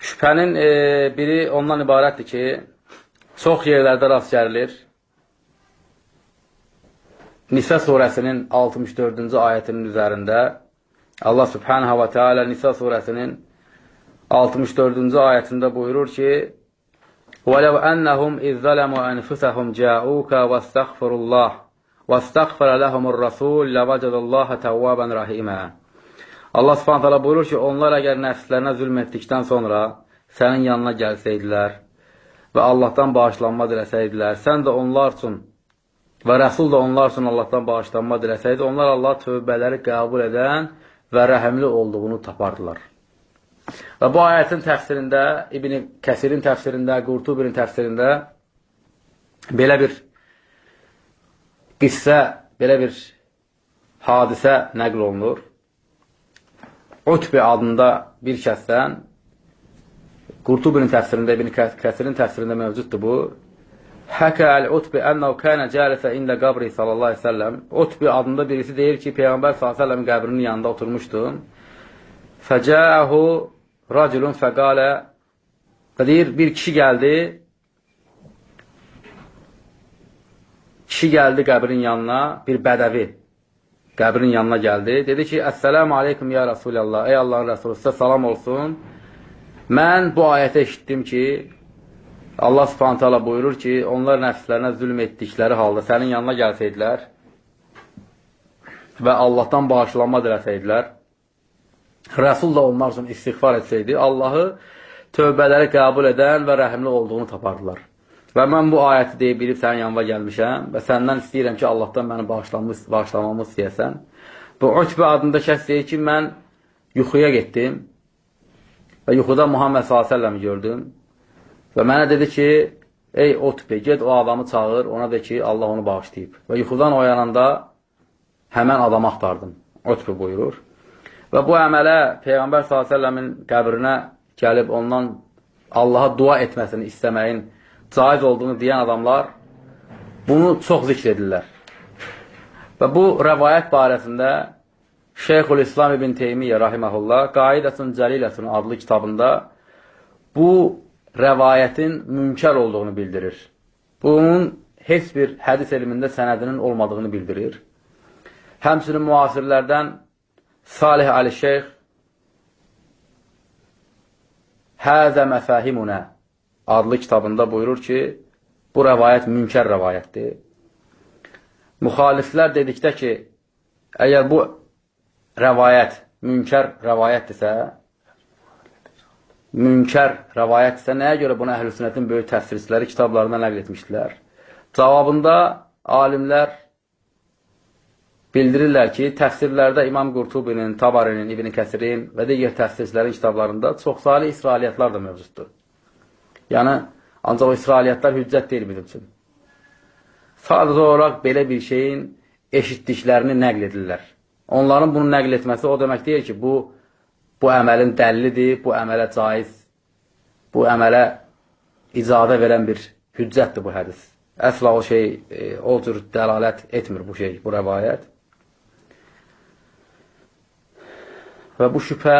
Şübhənin e, biri ondan ibarətdir ki, çox yerlərdə rast gəlilir. Nisə surəsinin 64-cü ayətinin üzərində Allah subhanahu və teala Nisə surəsinin 64-cü ayətində buyurur ki وَلَوْ أَنَّهُمْ إِذْ ظَلَمُوا أَنفُسَهُمْ جَاءُوكَ وَاسْتَغْفِرُوا اللَّهِ وَاسْتَغْفَرَ لَهُمُ الرَّسُولُ لَوَجَدَ اللَّهَ تَوَّابًا رَحِيمًا Allah subhanahu teala buyurur ki, onlar əgər nəfslərinə zülm etdikdən sonra sənin yanına gəlsəydilər və Allahdan bağışlanma diləsəydilər, sən də onlar üçün və Rəsul da onlar üçün Allahdan bağışlanma diləsəydi, onlar Allah tövbələri qəbul edən və rəhəmli olduğunu tapardılar. Və bu ayətin təfsirində, İbn Kəsirin təfsirində, Qurtubinin təfsirində belə bir qissə, belə bir hadisə nəql olunur. Utbi adında bir kəsdən Qurtubinin təfsirində, İbn Kəsirin təfsirində mövcuddur bu. Həkə əl-Utbi ənəv kənə cəlisə ində qabri sallallahu aleyhi səlləm. Utbi adında birisi deyir ki, Peyğəmbər sallallahu aleyhi səlləm qəbrinin yanında oturmuşdum. Fəcəəhu raculun fəqalə və deyir, bir kişi gəldi, kişi gəldi qəbrin yanına, bir bədəvi qəbrin yanına gəldi. Dedi ki, Əssəlamu aleykum ya Rasulallah, ey Allahın Rəsulü, sizə salam olsun. Mən bu ayətə eşitdim ki, Allah subhanət hala buyurur ki, onlar nəfslərinə zülm etdikləri halda sənin yanına gəlsəydilər və Allahdan bağışlanma diləsəydilər, Rəsul da onlar üçün istiğfar etsəydi, Allahı tövbələri qəbul edən və rəhimli olduğunu tapardılar. Və mən bu ayəti deyib bilib sənin yanıma gəlmişəm və səndən istəyirəm ki, Allahdan məni bağışlamamı istəyəsən. Bu Utbə adında kəs deyir ki, mən yuxuya getdim və yuxuda Muhammed s.ə.v gördüm və mənə dedi ki, ey o tüpə, ged o adamı çağır, ona de ki, Allah onu bağışlayıb. Və yuxudan oyananda həmən adamı axtardım. Tüpə buyurur. Və bu əmələ Peyğəmbər s.ə.v-in qəbrinə gəlib ondan Allaha dua etməsini istəməyin caiz olduğunu deyən adamlar bunu çox zikr edirlər. Və bu rəvayət barəsində Şeyxül İslam ibn Teymiyyə rahiməhullah Qaidətun Cəlilətun adlı kitabında bu rəvayətin münkər olduğunu bildirir. Bunun heç bir hədis elmində sənədinin olmadığını bildirir. Həmsinin müasirlərdən Salih Ali Şeyx Həzə məfəhimunə adlı kitabında buyurur ki, bu rəvayət münkər rəvayətdir. Müxaliflər dedikdə ki, əgər bu rəvayət münkər rəvayətdirsə, münkər rəvayətdirsə, nəyə görə bunu əhl-i sünnətin böyük təfsirçiləri kitablarında nəql etmişdilər? Cavabında alimlər bildirirlər ki, təfsirlərdə İmam Qurtubinin, Tabarinin, İbn Kəsirin və digər təfsirçilərin kitablarında çoxsali İsrailiyyatlar da mövcuddur. Yəni, ancaq o İsrailiyyatlar hüccət deyil bizim üçün. Sadəcə olaraq belə bir şeyin eşitdiklərini nəql edirlər. Onların bunu nəql etməsi o demək deyil ki, bu, bu əməlin dəllidir, bu əmələ caiz, bu əmələ icadə verən bir hüccətdir bu hədis. Əsla o şey, e, o cür dəlalət etmir bu şey, bu rəvayət. Və bu şübhə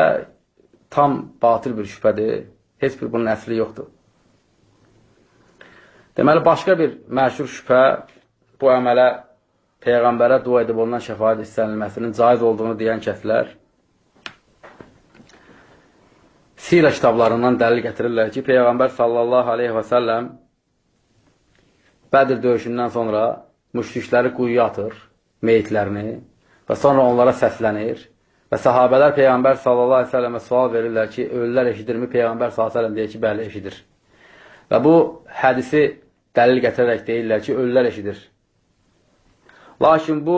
tam batil bir şübhədir. Heç bir bunun əsli yoxdur. Deməli, başqa bir məşhur şübhə bu əmələ Peyğəmbərə dua edib ondan şəfayət istənilməsinin caiz olduğunu deyən kəslər sirə kitablarından dəlil gətirirlər ki, Peyğəmbər sallallahu aleyhi və səlləm Bədir döyüşündən sonra müşrikləri quyuya atır, meyitlərini və sonra onlara səslənir və sahabələr Peyğəmbər sallallahu aleyhi və səlləmə sual verirlər ki, ölülər eşidirmi? Peyğəmbər sallallahu aleyhi və səlləm deyir ki, bəli, eşidir. Və bu hədisi dəlil gətirərək deyirlər ki, ölülər eşidir. Lakin bu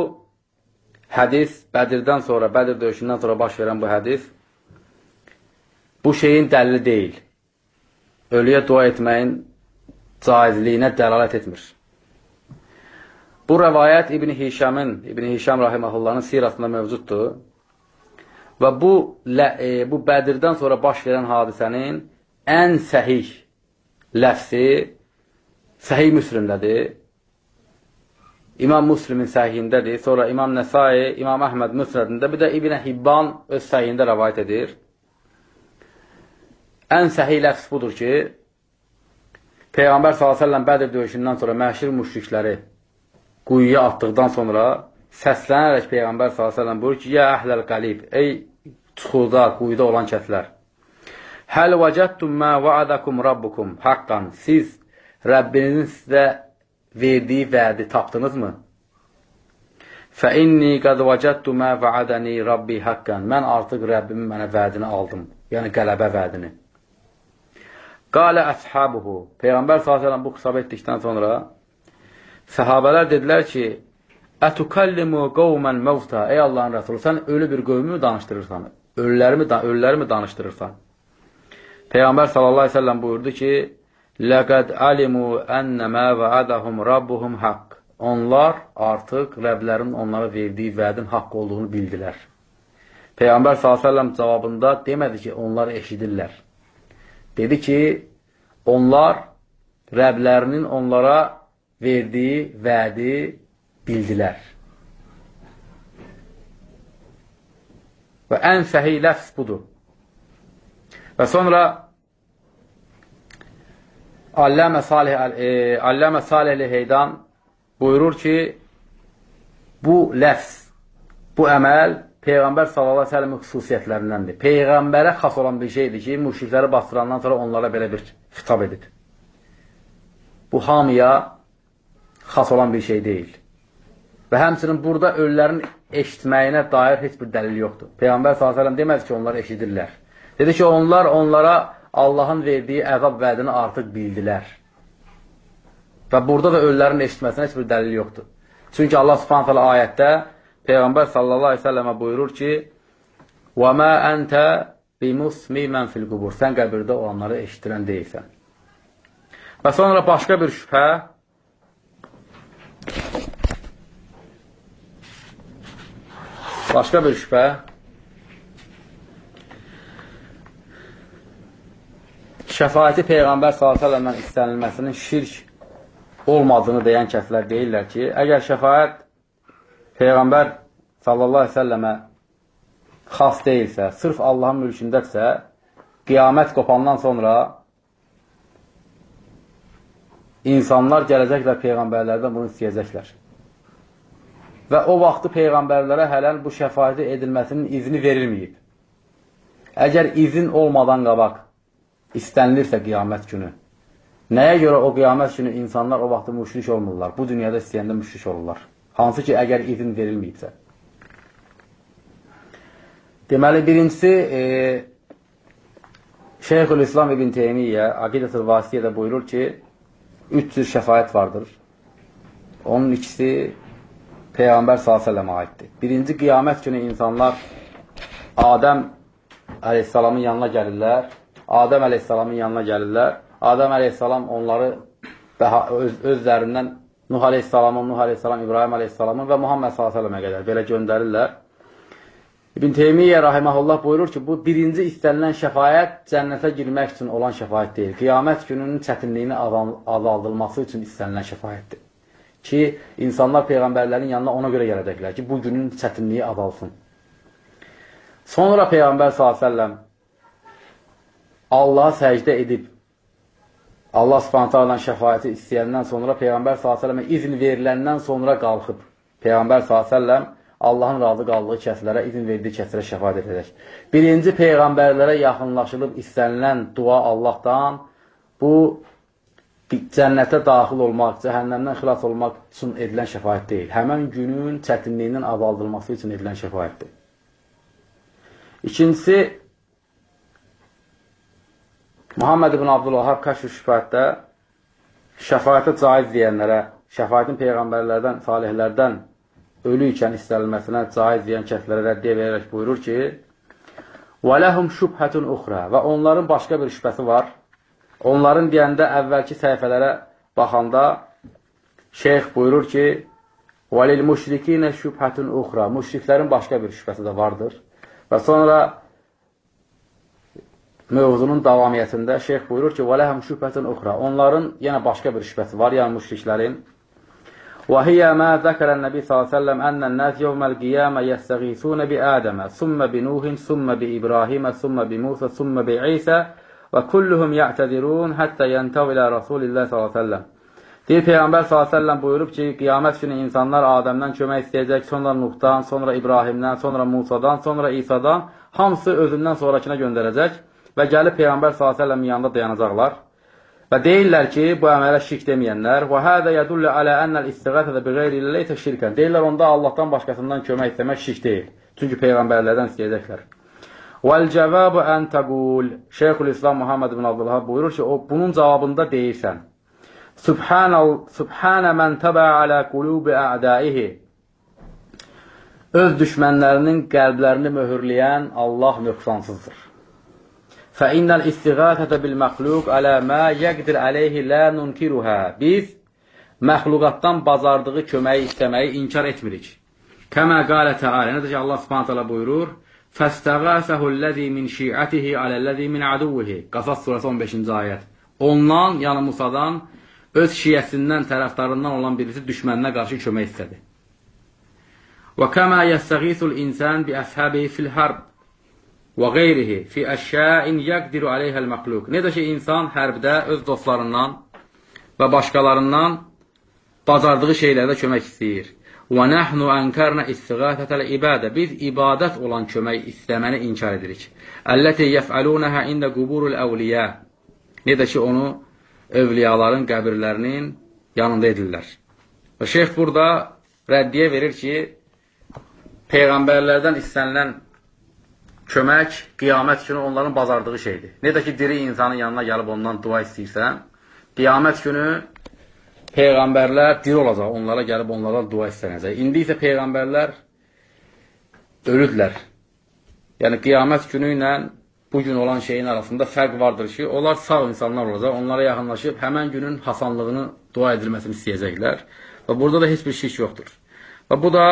hədis Bədirdən sonra, Bədir döyüşündən sonra baş verən bu hədis bu şeyin dəlili deyil. Ölüyə dua etməyin caizliyinə dəlalət etmir. Bu rəvayət İbn Hişamın, İbn Hişam rahiməhullahın sirasında mövcuddur. Və bu, e, bu Bədirdən sonra baş verən hadisənin ən səhih ləfsi Səhih Müslimdədir. İmam Müslimin səhiyindədir. Sonra İmam Nəsai, İmam Əhməd Müsnədində, bir də İbn Hibban öz səhiyində rəvayət edir. Ən səhih ləfs budur ki, Peyğəmbər s.ə.v Bədir döyüşündən sonra məşhur müşrikləri quyuya atdıqdan sonra səslənərək Peyğəmbər s.ə.v buyur ki, Yə əhləl qalib, ey çuxurda, quyuda olan kəslər. Həl vəcəttum mə vaadakum rabbukum haqqan. Siz Rəbbinizin sizə verdiyi vədi tapdınızmı? Fə inni qad vəcədtu mə vəədəni Rabbi haqqən. Mən artıq Rəbbimin mənə vədini aldım. Yəni qələbə vədini. Qalə əshabuhu. Peyğəmbər s.ə.v bu xisab etdikdən sonra səhabələr dedilər ki, Ətukallimu qovmən məvta. Ey Allahın Rəsulü, sən ölü bir qövmü danışdırırsan? Ölüləri mi, ölüləri mi danışdırırsan? Peyğəmbər s.ə.v buyurdu ki, Ləqəd alimu ənəmə vəədəhum rabbuhum haqq. Onlar artıq Rəblərin onlara verdiyi vədin haqq olduğunu bildilər. Peyğəmbər s.ə.v cavabında demədi ki, onlar eşidirlər. Dedi ki, onlar Rəblərinin onlara verdiyi vədi bildilər. Və ən səhiy ləfs budur. Və sonra Alləmə Salih, e, Alləmə Salih Heydan buyurur ki, bu ləfs, bu əməl Peyğəmbər s.ə.v-in xüsusiyyətlərindəndir. Peyğəmbərə xas olan bir şeydir ki, müşrikləri bastırandan sonra onlara belə bir xitab edib. Bu hamıya xas olan bir şey deyil. Və həmçinin burada ölülərin eşitməyinə dair heç bir dəlil yoxdur. Peyğəmbər s.ə.v deməz ki, onlar eşidirlər. Dedi ki, onlar onlara Allahın verdiyi əzab vədini artıq bildilər. Və burada da ölülərin eşitməsinə heç bir dəlil yoxdur. Çünki Allah subhanət hələ ayətdə Peyğəmbər sallallahu aleyhi və səlləmə buyurur ki, وَمَا أَنْتَ bimusmi mən fil qubur. Sən qəbirdə olanları eşitirən deyilsən. Və sonra başqa bir şübhə başqa bir şübhə şəfayəti Peyğəmbər s.ə.v-dən istənilməsinin şirk olmadığını deyən kəslər deyirlər ki, əgər şəfayət Peyğəmbər s.ə.və xas deyilsə, sırf Allahın mülkündədirsə, qiyamət qopandan sonra insanlar gələcəklər Peyğəmbərlərdən bunu istəyəcəklər. Və o vaxtı Peyğəmbərlərə hələn bu şəfayəti edilməsinin izni verilməyib. Əgər izin olmadan qabaq istənilirsə qiyamət günü. Nəyə görə o qiyamət günü insanlar o vaxtı müşrik olmurlar? Bu dünyada istəyəndə müşrik olurlar. Hansı ki, əgər izin verilməyibsə. Deməli, birincisi, e, Şeyhül İslam İbn Teymiyyə Aqidətül Vasiyyədə buyurur ki, üç cür şəfayət vardır. Onun ikisi Peyğəmbər s.ə.və aiddir. Birinci qiyamət günü insanlar Adəm əleyhissalamın yanına gəlirlər Adəm əleyhissalamın yanına gəlirlər. Adəm əleyhissalam onları daha öz, özlərindən Nuh əleyhissalamın, Nuh əleyhissalam, İbrahim əleyhissalamın və Muhammed s.ə.və qədər belə göndərirlər. İbn Teymiyyə rahiməhullah buyurur ki, bu birinci istənilən şəfayət cənnətə girmək üçün olan şəfayət deyil. Qiyamət gününün çətinliyini azaldılması üçün istənilən şəfayətdir. Ki, insanlar Peyğəmbərlərin yanına ona görə gələcəklər ki, bu günün çətinliyi azalsın. Sonra Peyğəmbər s.ə.v Allaha səcdə edib, Allah subhanətə alan şəfayəti istəyəndən sonra Peyğəmbər s.ə.və izin veriləndən sonra qalxıb, Peyğəmbər s.ə.və Allahın razı qaldığı kəslərə, izin verdiyi kəslərə şəfayət edəcək. Birinci Peyğəmbərlərə yaxınlaşılıb istənilən dua Allahdan, bu cənnətə daxil olmaq, cəhənnəmdən xilas olmaq üçün edilən şəfayət deyil. Həmən günün çətinliyinin azaldılması üçün edilən şəfayətdir. İkincisi, Muhammed ibn Abdülahab kəşf şübhətdə şəfayətə caiz deyənlərə, şəfayətin peyğəmbərlərdən, salihlərdən ölü ikən istənilməsinə caiz deyən kəslərə rəddiyə verərək buyurur ki, Və ləhum şübhətun uxrə və onların başqa bir şübhəsi var. Onların deyəndə əvvəlki səhifələrə baxanda şeyx buyurur ki, Və lil müşrikinə şübhətun uxrə, müşriklərin başqa bir şübhəsi də vardır. Və sonra mövzunun davamiyyətində şeyx buyurur ki, وَلَهَمْ şübhətun uxra. Onların yenə başqa bir şübhəsi var, yəni müşriklərin. وَهِيَ مَا ذَكَرَ النَّبِي صلى الله عليه وسلم أن الناس يوم القيامة يستغيثون بآدم ثم بنوح ثم بإبراهيم ثم بموسى ثم بعيسى وكلهم يعتذرون حتى ينتهوا إلى رسول الله صلى الله عليه وسلم Deyir Peyğəmbər s.ə.v buyurub ki, qiyamət günü insanlar Adəmdən kömək istəyəcək, sonra Nuhdan, sonra İbrahimdən, sonra Musadan, sonra İsadan, hamısı özündən sonrakına göndərəcək və gəlib Peyğəmbər s.ə.v yanında dayanacaqlar. Və deyirlər ki, bu əmələ şirk deməyənlər və hədə yədullu alə ənəl istiğəfədə bi qeyri illəytə şirkən. Deyirlər, onda Allahdan başqasından kömək istəmək şirk deyil. Çünki Peyğəmbərlərdən istəyəcəklər. Vəl-cəvəbu ən təqul. Şeyxül İslam Muhammed ibn Abdülhab buyurur ki, o, bunun cavabında deyirsən. Subhanə mən təbə alə qulubi ədaihi. Öz düşmənlərinin qəlblərini möhürləyən Allah nöqsansızdır. Fə innəl istiğathətə bil məxluq alə mə yəqdir əleyhi lə nunkiruhə. Biz məxluqatdan bacardığı köməyi istəməyi inkar etmirik. Kəmə qalə təalə. Necə ki, Allah subhanət hələ buyurur, Fəstəğəsəhullədī min şiətihi aləllədī min aduvihi. Qasas surəsi 15-ci ayət. Ondan, yəni Musadan, öz şiəsindən, tərəfdarından olan birisi düşməninə qarşı kömək istədi. Və kəmə yəstəğisul insan bi əshəbi fil harb və qeyrihi fi əşyəin yəqdiru aleyhəl məxluq. Necə ki, insan hərbdə öz dostlarından və başqalarından bacardığı şeylərdə kömək istəyir. Və nəhnu ənkərnə istiğafətəl ibadə. Biz ibadət olan kömək istəməni inkar edirik. Əlləti yəfəlunəhə ində quburul əvliyə. Necə ki, onu övliyaların qəbirlərinin yanında edirlər. Və şeyx burada rəddiyə verir ki, Peyğəmbərlərdən istənilən kömək qiyamət günü onların bazardığı şeydir. Necə ki, diri insanın yanına gəlib ondan dua istəyirsən, qiyamət günü Peyğəmbərlər diri olacaq, onlara gəlib onlardan dua istənəcək. İndi isə Peyğəmbərlər ölüdlər. Yəni, qiyamət günü ilə bu gün olan şeyin arasında fərq vardır ki, onlar sağ insanlar olacaq, onlara yaxınlaşıb həmən günün hasanlığını dua edilməsini istəyəcəklər. Və burada da heç bir şirk yoxdur. Və bu da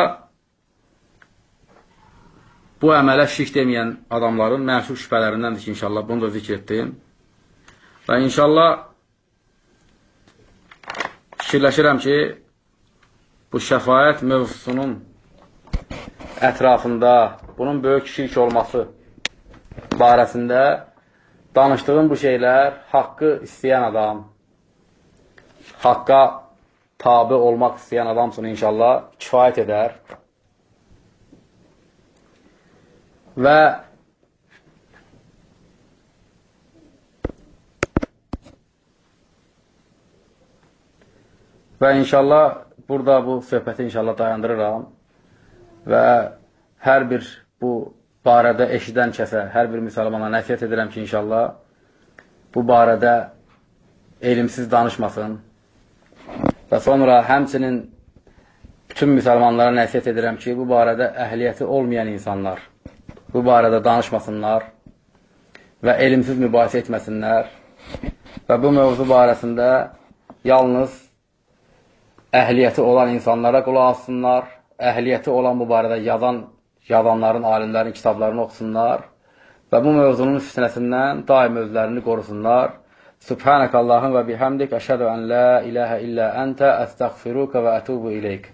bu əmələ şirk deməyən adamların məşhur şübhələrindəndir ki, inşallah bunu da zikr etdim. Və inşallah fikirləşirəm ki, bu şəfayət mövzusunun ətrafında bunun böyük şirk olması barəsində danışdığım bu şeylər haqqı istəyən adam, haqqa tabi olmaq istəyən adamsın inşallah kifayət edər. Və və inşallah burada bu söhbəti inşallah dayandırıram və hər bir bu barədə eşidən kəsə, hər bir müsəlmana nəsiyyət edirəm ki, inşallah bu barədə elmsiz danışmasın. Və sonra həmçinin bütün müsəlmanlara nəsiyyət edirəm ki, bu barədə əhliyyəti olmayan insanlar bu barədə danışmasınlar və elmsiz mübahisə etməsinlər və bu mövzu barəsində yalnız əhliyyəti olan insanlara qulaq alsınlar, əhliyyəti olan bu barədə yazan yazanların, alimlərin kitablarını oxusunlar və bu mövzunun fitnəsindən daim özlərini qorusunlar. Subhanəkallahın və bihamdik, əşhədu ən la iləhə illə əntə, əstəğfiruka və ətubu ileyk.